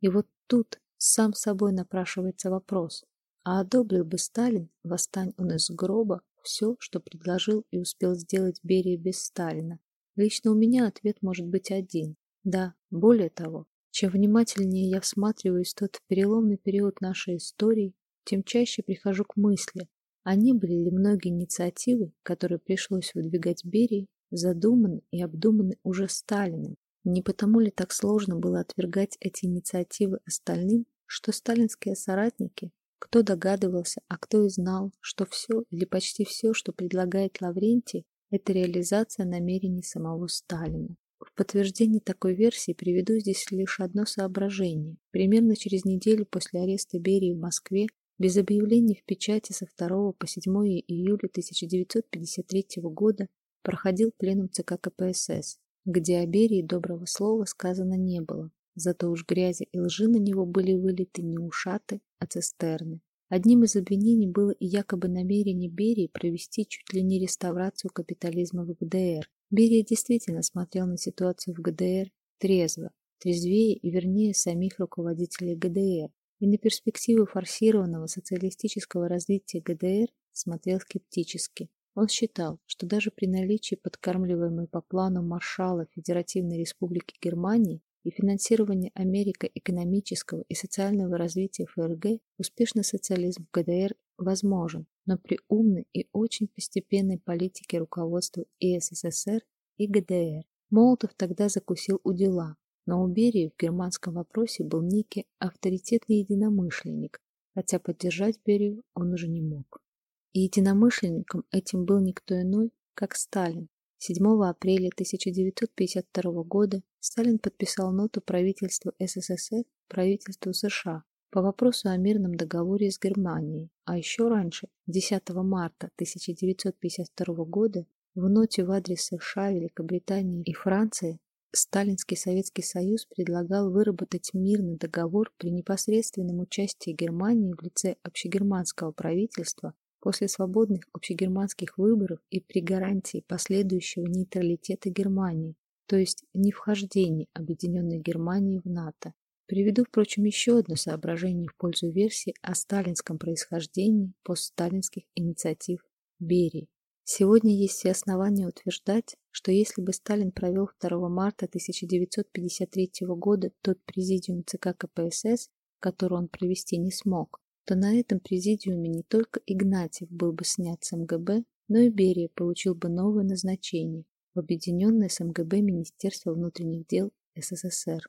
И вот тут сам собой напрашивается вопрос, а одобрил бы Сталин, восстань он из гроба, все, что предложил и успел сделать Берия без Сталина? Лично у меня ответ может быть один. Да, более того, чем внимательнее я всматриваюсь в тот переломный период нашей истории, тем чаще прихожу к мысли, а не были ли многие инициативы, которые пришлось выдвигать Берии, задуманы и обдуманы уже Сталиным? Не потому ли так сложно было отвергать эти инициативы остальным, что сталинские соратники, кто догадывался, а кто и знал, что все или почти все, что предлагает Лаврентий, это реализация намерений самого Сталина. В подтверждение такой версии приведу здесь лишь одно соображение. Примерно через неделю после ареста Берии в Москве без объявлений в печати со 2 по 7 июля 1953 года проходил пленум ЦК КПСС, где о Берии доброго слова сказано не было. Зато уж грязи и лжи на него были вылиты не ушаты, а цистерны. Одним из обвинений было и якобы намерение Берии провести чуть ли не реставрацию капитализма в ГДР. Берия действительно смотрел на ситуацию в ГДР трезво, трезвее и вернее самих руководителей ГДР, и на перспективы форсированного социалистического развития ГДР смотрел скептически. Он считал, что даже при наличии подкармливаемой по плану маршала Федеративной Республики Германии и финансирования Америка экономического и социального развития ФРГ успешный социализм в ГДР возможен, но при умной и очень постепенной политике руководства и СССР, и ГДР. Молотов тогда закусил у дела, но у Берии в германском вопросе был некий авторитетный единомышленник, хотя поддержать Берию он уже не мог. И единомышленником этим был никто иной, как Сталин, 7 апреля 1952 года Сталин подписал ноту правительству СССР правительству США по вопросу о мирном договоре с Германией, а еще раньше, 10 марта 1952 года, в ноте в адрес США, Великобритании и Франции Сталинский Советский Союз предлагал выработать мирный договор при непосредственном участии Германии в лице общегерманского правительства после свободных общегерманских выборов и при гарантии последующего нейтралитета Германии, то есть не вхождения Объединенной Германии в НАТО. Приведу, впрочем, еще одно соображение в пользу версии о сталинском происхождении постсталинских инициатив Берии. Сегодня есть все основания утверждать, что если бы Сталин провел 2 марта 1953 года тот президиум ЦК КПСС, который он провести не смог, то на этом президиуме не только Игнатьев был бы снят с МГБ, но и Берия получил бы новое назначение в Объединенное с МГБ Министерство внутренних дел СССР.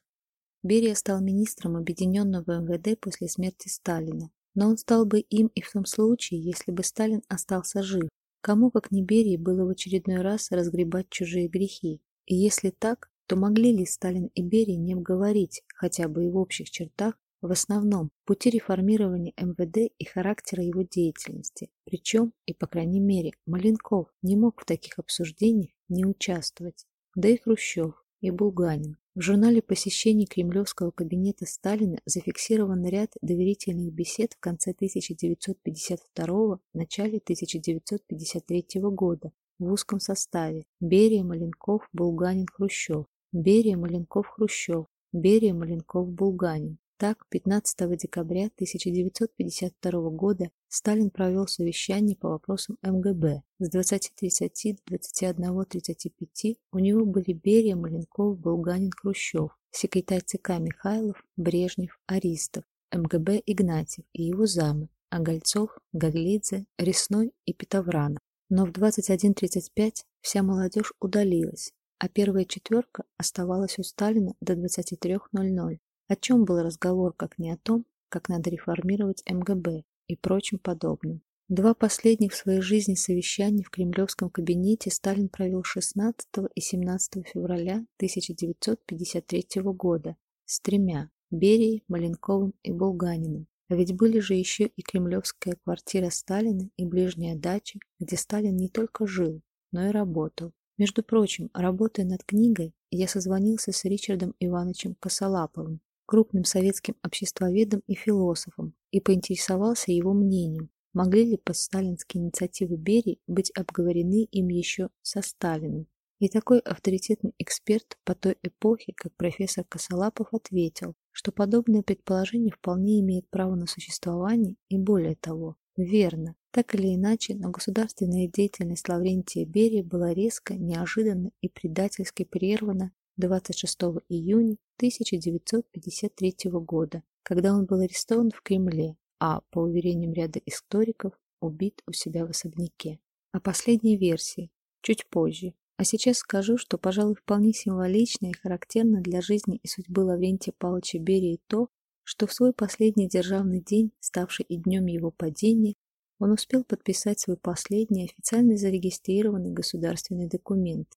Берия стал министром Объединенного МВД после смерти Сталина, но он стал бы им и в том случае, если бы Сталин остался жив. Кому, как не Берии, было в очередной раз разгребать чужие грехи? И если так, то могли ли Сталин и Берия не обговорить, хотя бы и в общих чертах, в основном пути реформирования МВД и характера его деятельности. Причем, и по крайней мере, Маленков не мог в таких обсуждениях не участвовать. Да и Хрущев, и Булганин. В журнале посещений кремлевского кабинета Сталина зафиксирован ряд доверительных бесед в конце 1952 начале 1953 года в узком составе Берия, Маленков, Булганин, Хрущев, Берия, Маленков, Хрущев, Берия, Маленков, Булганин. Так, 15 декабря 1952 года Сталин провел совещание по вопросам МГБ. С 20.30 до 21.35 у него были Берия, Маленков, Булганин, Хрущев, секретарь ЦК Михайлов, Брежнев, Аристов, МГБ Игнатьев и его замы, Огольцов, Гаглидзе, Ресной и Петовранов. Но в 21.35 вся молодежь удалилась, а первая четверка оставалась у Сталина до 23.00. О чем был разговор, как не о том, как надо реформировать МГБ и прочим подобным. Два последних в своей жизни совещания в кремлевском кабинете Сталин провел 16 и 17 февраля 1953 года с тремя – Берией, Маленковым и Булганиным. А ведь были же еще и кремлевская квартира Сталина и ближняя дача, где Сталин не только жил, но и работал. Между прочим, работая над книгой, я созвонился с Ричардом Ивановичем Косолаповым, крупным советским обществоведом и философом, и поинтересовался его мнением, могли ли постсталинские инициативы Берии быть обговорены им еще со Сталиным. И такой авторитетный эксперт по той эпохе, как профессор Косолапов, ответил, что подобное предположение вполне имеет право на существование и более того, верно. Так или иначе, но государственная деятельность Лаврентия Берии была резко, неожиданно и предательски прервана 26 июня 1953 года, когда он был арестован в Кремле, а, по уверениям ряда историков, убит у себя в особняке. О последней версии чуть позже. А сейчас скажу, что, пожалуй, вполне символично и характерно для жизни и судьбы Лаврентия Павловича Берии то, что в свой последний державный день, ставший и днем его падения, он успел подписать свой последний официально зарегистрированный государственный документ.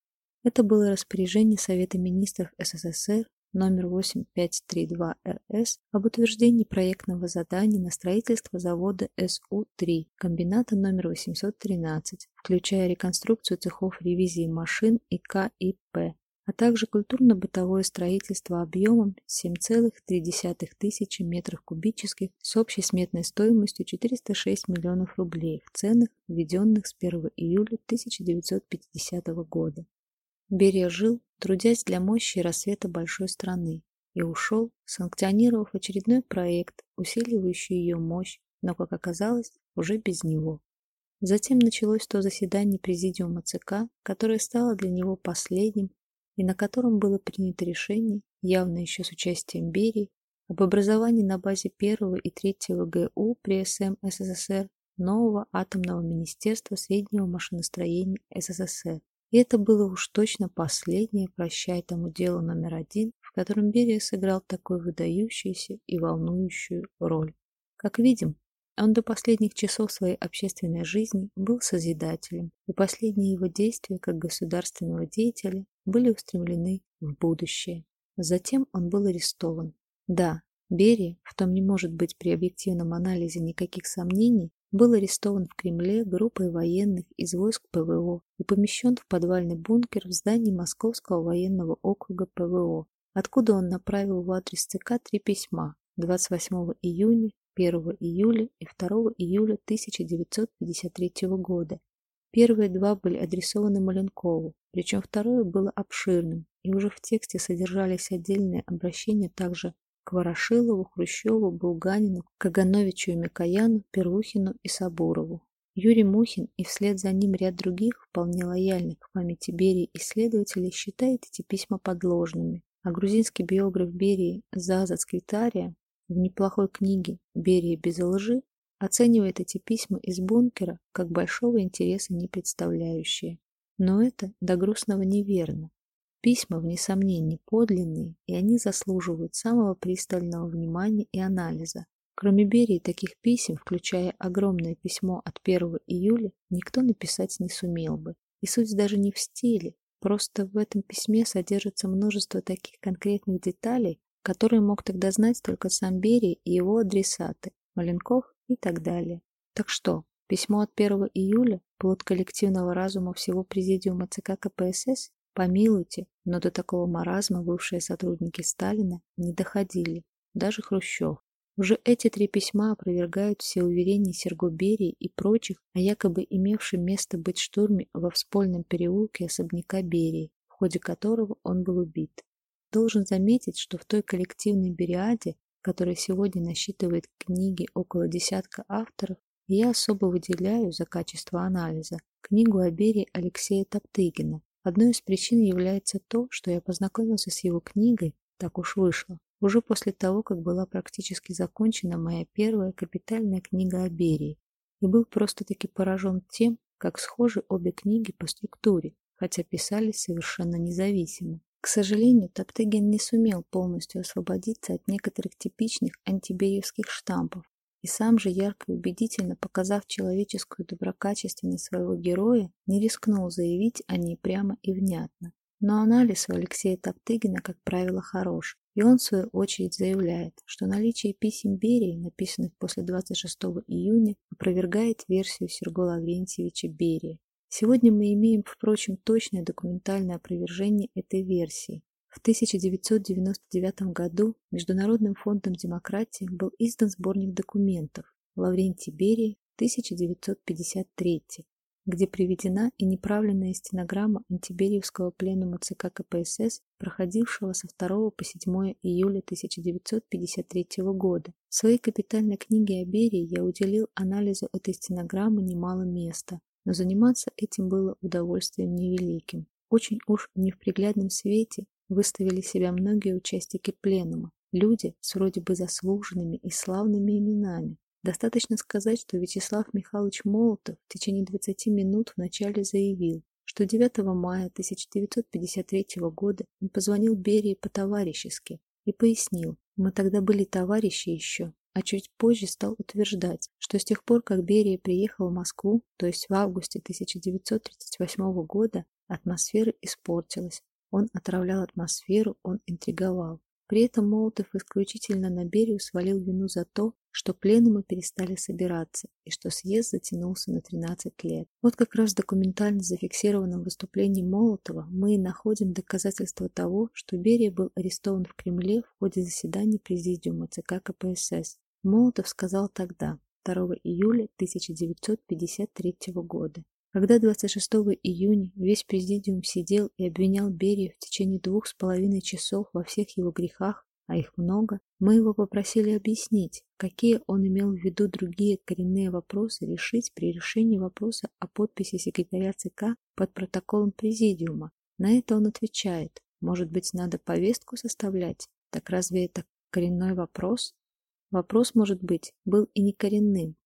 Это было распоряжение Совета министров СССР номер 8532-РС об утверждении проектного задания на строительство завода СУ-3 комбината номер 813, включая реконструкцию цехов ревизии машин и КИП, а также культурно-бытовое строительство объемом 7,3 тысячи метров кубических с общей сметной стоимостью 406 миллионов рублей в ценах, введенных с 1 июля 1950 года. Берия жил, трудясь для мощи и рассвета большой страны, и ушел, санкционировав очередной проект, усиливающий ее мощь, но, как оказалось, уже без него. Затем началось то заседание президиума ЦК, которое стало для него последним, и на котором было принято решение, явно еще с участием Берии, об образовании на базе первого и третьего ГУ при СМ СССР нового атомного министерства среднего машиностроения СССР, и это было уж точно последнее «Прощай тому делу номер один», в котором Берия сыграл такую выдающуюся и волнующую роль. Как видим, он до последних часов своей общественной жизни был созидателем, и последние его действия как государственного деятеля были устремлены в будущее. Затем он был арестован. Да, Берия, в том не может быть при объективном анализе никаких сомнений, был арестован в Кремле группой военных из войск ПВО и помещен в подвальный бункер в здании Московского военного округа ПВО, откуда он направил в адрес ЦК три письма 28 июня, 1 июля и 2 июля 1953 года. Первые два были адресованы Маленкову, причем второе было обширным, и уже в тексте содержались отдельные обращения также к Ворошилову, Хрущеву, Булганину, Кагановичу и Микояну, Первухину и Сабурову. Юрий Мухин и вслед за ним ряд других, вполне лояльных к памяти Берии исследователей, считает эти письма подложными, а грузинский биограф Берии Заза Цквитария в неплохой книге «Берия без лжи» оценивает эти письма из бункера как большого интереса не представляющие. Но это до грустного неверно. Письма, вне сомнений, подлинные, и они заслуживают самого пристального внимания и анализа. Кроме Берии, таких писем, включая огромное письмо от 1 июля, никто написать не сумел бы. И суть даже не в стиле, просто в этом письме содержится множество таких конкретных деталей, которые мог тогда знать только сам Берия и его адресаты, Маленков и так далее. Так что, письмо от 1 июля, плод коллективного разума всего президиума ЦК КПСС, помилуйте, но до такого маразма бывшие сотрудники Сталина не доходили, даже Хрущев. Уже эти три письма опровергают все уверения Серго Берии и прочих о якобы имевшем место быть штурме во вспольном переулке особняка Берии, в ходе которого он был убит. Должен заметить, что в той коллективной Бериаде, которая сегодня насчитывает книги около десятка авторов, я особо выделяю за качество анализа книгу о Берии Алексея Топтыгина. Одной из причин является то, что я познакомился с его книгой, так уж вышло, уже после того, как была практически закончена моя первая капитальная книга о Берии, и был просто-таки поражен тем, как схожи обе книги по структуре, хотя писались совершенно независимо. К сожалению, Топтыгин не сумел полностью освободиться от некоторых типичных антибеевских штампов, и сам же ярко и убедительно показав человеческую доброкачественность своего героя, не рискнул заявить о ней прямо и внятно. Но анализ у Алексея Топтыгина, как правило, хорош, и он, в свою очередь, заявляет, что наличие писем Берии, написанных после 26 июня, опровергает версию Серго Лаврентьевича Берия. Сегодня мы имеем, впрочем, точное документальное опровержение этой версии. В 1999 году Международным фондом демократии был издан сборник документов Лаврентий Берия 1953, где приведена и неправленная стенограмма антиберьевского пленума ЦК КПСС, проходившего со 2 по 7 июля 1953 года. В своей капитальной книге о Берии я уделил анализу этой стенограммы немало места, но заниматься этим было удовольствием невеликим. Очень уж в приглядном свете выставили себя многие участники пленума, люди с вроде бы заслуженными и славными именами, Достаточно сказать, что Вячеслав Михайлович Молотов в течение 20 минут вначале заявил, что 9 мая 1953 года он позвонил Берии по-товарищески и пояснил, мы тогда были товарищи еще, а чуть позже стал утверждать, что с тех пор, как Берия приехал в Москву, то есть в августе 1938 года, атмосфера испортилась. Он отравлял атмосферу, он интриговал. При этом Молотов исключительно на Берию свалил вину за то, что пленумы перестали собираться и что съезд затянулся на 13 лет. Вот как раз в документально зафиксированном выступлении Молотова мы и находим доказательства того, что Берия был арестован в Кремле в ходе заседания Президиума ЦК КПСС. Молотов сказал тогда, 2 июля 1953 года. Когда 26 июня весь президиум сидел и обвинял Берию в течение двух с половиной часов во всех его грехах, а их много, мы его попросили объяснить, какие он имел в виду другие коренные вопросы решить при решении вопроса о подписи секретаря ЦК под протоколом президиума. На это он отвечает, может быть, надо повестку составлять? Так разве это коренной вопрос? Вопрос, может быть, был и не коренным,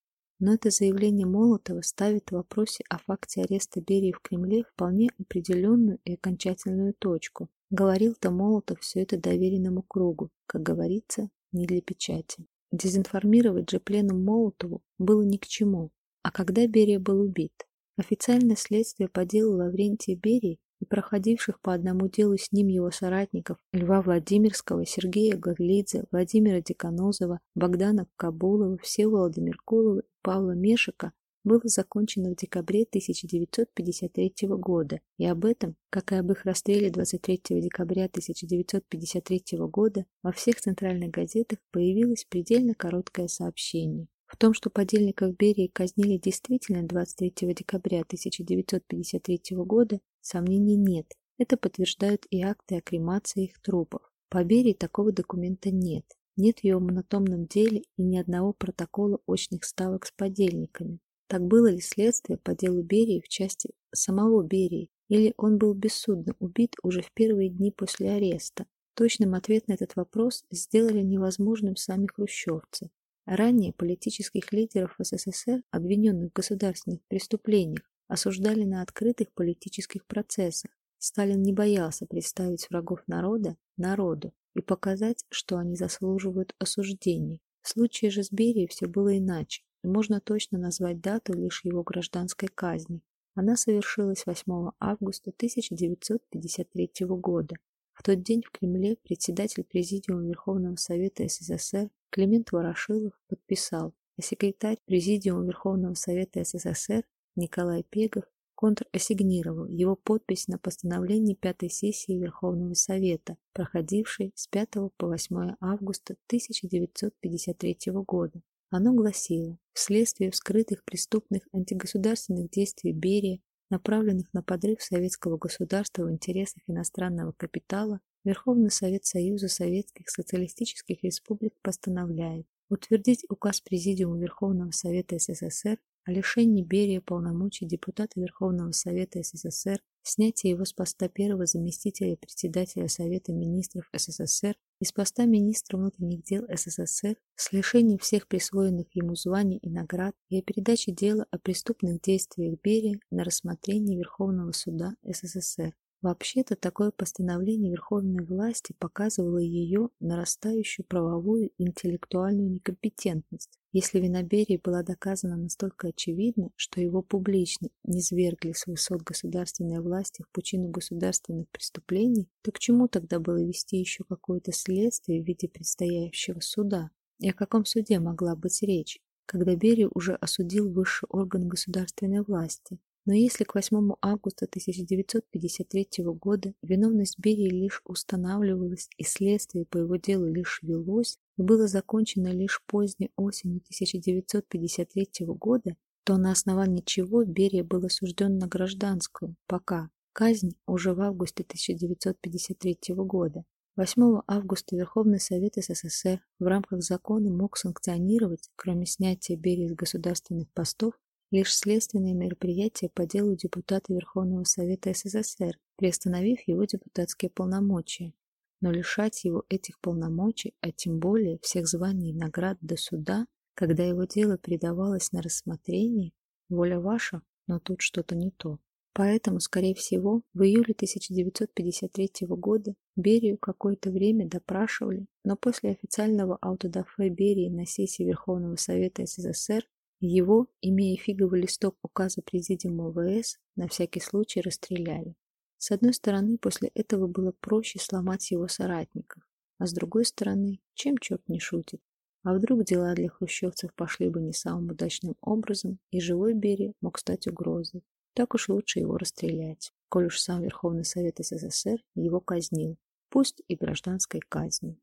но это заявление Молотова ставит в вопросе о факте ареста Берии в Кремле вполне определенную и окончательную точку. Говорил-то Молотов все это доверенному кругу, как говорится, не для печати. Дезинформировать же пленум Молотову было ни к чему. А когда Берия был убит? Официальное следствие по делу Лаврентия Берии и проходивших по одному делу с ним его соратников Льва Владимирского, Сергея Горлидзе, Владимира Деканозова, Богдана Кабулова, Всеволода Меркулова Павла Мешика было закончено в декабре 1953 года, и об этом, как и об их расстреле 23 декабря 1953 года, во всех центральных газетах появилось предельно короткое сообщение. В том, что подельников Берии казнили действительно 23 декабря 1953 года, сомнений нет. Это подтверждают и акты о кремации их трупов. По Берии такого документа нет. Нет в ее монотонном деле и ни одного протокола очных ставок с подельниками. Так было ли следствие по делу Берии в части самого Берии, или он был бессудно убит уже в первые дни после ареста? Точным ответ на этот вопрос сделали невозможным сами хрущевцы. Ранее политических лидеров СССР, обвиненных в государственных преступлениях, осуждали на открытых политических процессах. Сталин не боялся представить врагов народа народу и показать, что они заслуживают осуждения. В случае же с Берией все было иначе, и можно точно назвать дату лишь его гражданской казни. Она совершилась 8 августа 1953 года. В тот день в Кремле председатель Президиума Верховного Совета СССР Климент Ворошилов подписал, а секретарь Президиума Верховного Совета СССР Николай Пегов контрассигнировал его подпись на постановлении пятой сессии Верховного Совета, проходившей с 5 по 8 августа 1953 года. Оно гласило, вследствие вскрытых преступных антигосударственных действий Берии, направленных на подрыв советского государства в интересах иностранного капитала, Верховный Совет Союза Советских Социалистических Республик постановляет утвердить указ Президиума Верховного Совета СССР о лишении Берия полномочий депутата Верховного Совета СССР, снятие его с поста первого заместителя председателя Совета министров СССР и с поста министра внутренних дел СССР с лишением всех присвоенных ему званий и наград и о передаче дела о преступных действиях Берия на рассмотрение Верховного суда СССР. Вообще-то такое постановление верховной власти показывало ее нарастающую правовую интеллектуальную некомпетентность. Если вина Берии была доказана настолько очевидно, что его публично низвергли с высот государственной власти в пучину государственных преступлений, то к чему тогда было вести еще какое-то следствие в виде предстоящего суда? И о каком суде могла быть речь? когда Берия уже осудил высший орган государственной власти, но если к 8 августа 1953 года виновность Берии лишь устанавливалась и следствие по его делу лишь велось и было закончено лишь поздней осенью 1953 года, то на основании чего Берия был осужден на гражданскую, пока казнь уже в августе 1953 года. 8 августа Верховный Совет СССР в рамках закона мог санкционировать, кроме снятия Берии с государственных постов, лишь следственные мероприятия по делу депутата Верховного Совета СССР, приостановив его депутатские полномочия. Но лишать его этих полномочий, а тем более всех званий и наград до суда, когда его дело передавалось на рассмотрение, воля ваша, но тут что-то не то. Поэтому, скорее всего, в июле 1953 года Берию какое-то время допрашивали, но после официального аутодафе Берии на сессии Верховного Совета СССР его, имея фиговый листок указа Президиума ВС, на всякий случай расстреляли. С одной стороны, после этого было проще сломать его соратников, а с другой стороны, чем черт не шутит. А вдруг дела для хрущевцев пошли бы не самым удачным образом, и живой Берия мог стать угрозой. Так уж лучше его расстрелять, коль уж сам Верховный Совет СССР его казнил, пусть и гражданской казнью.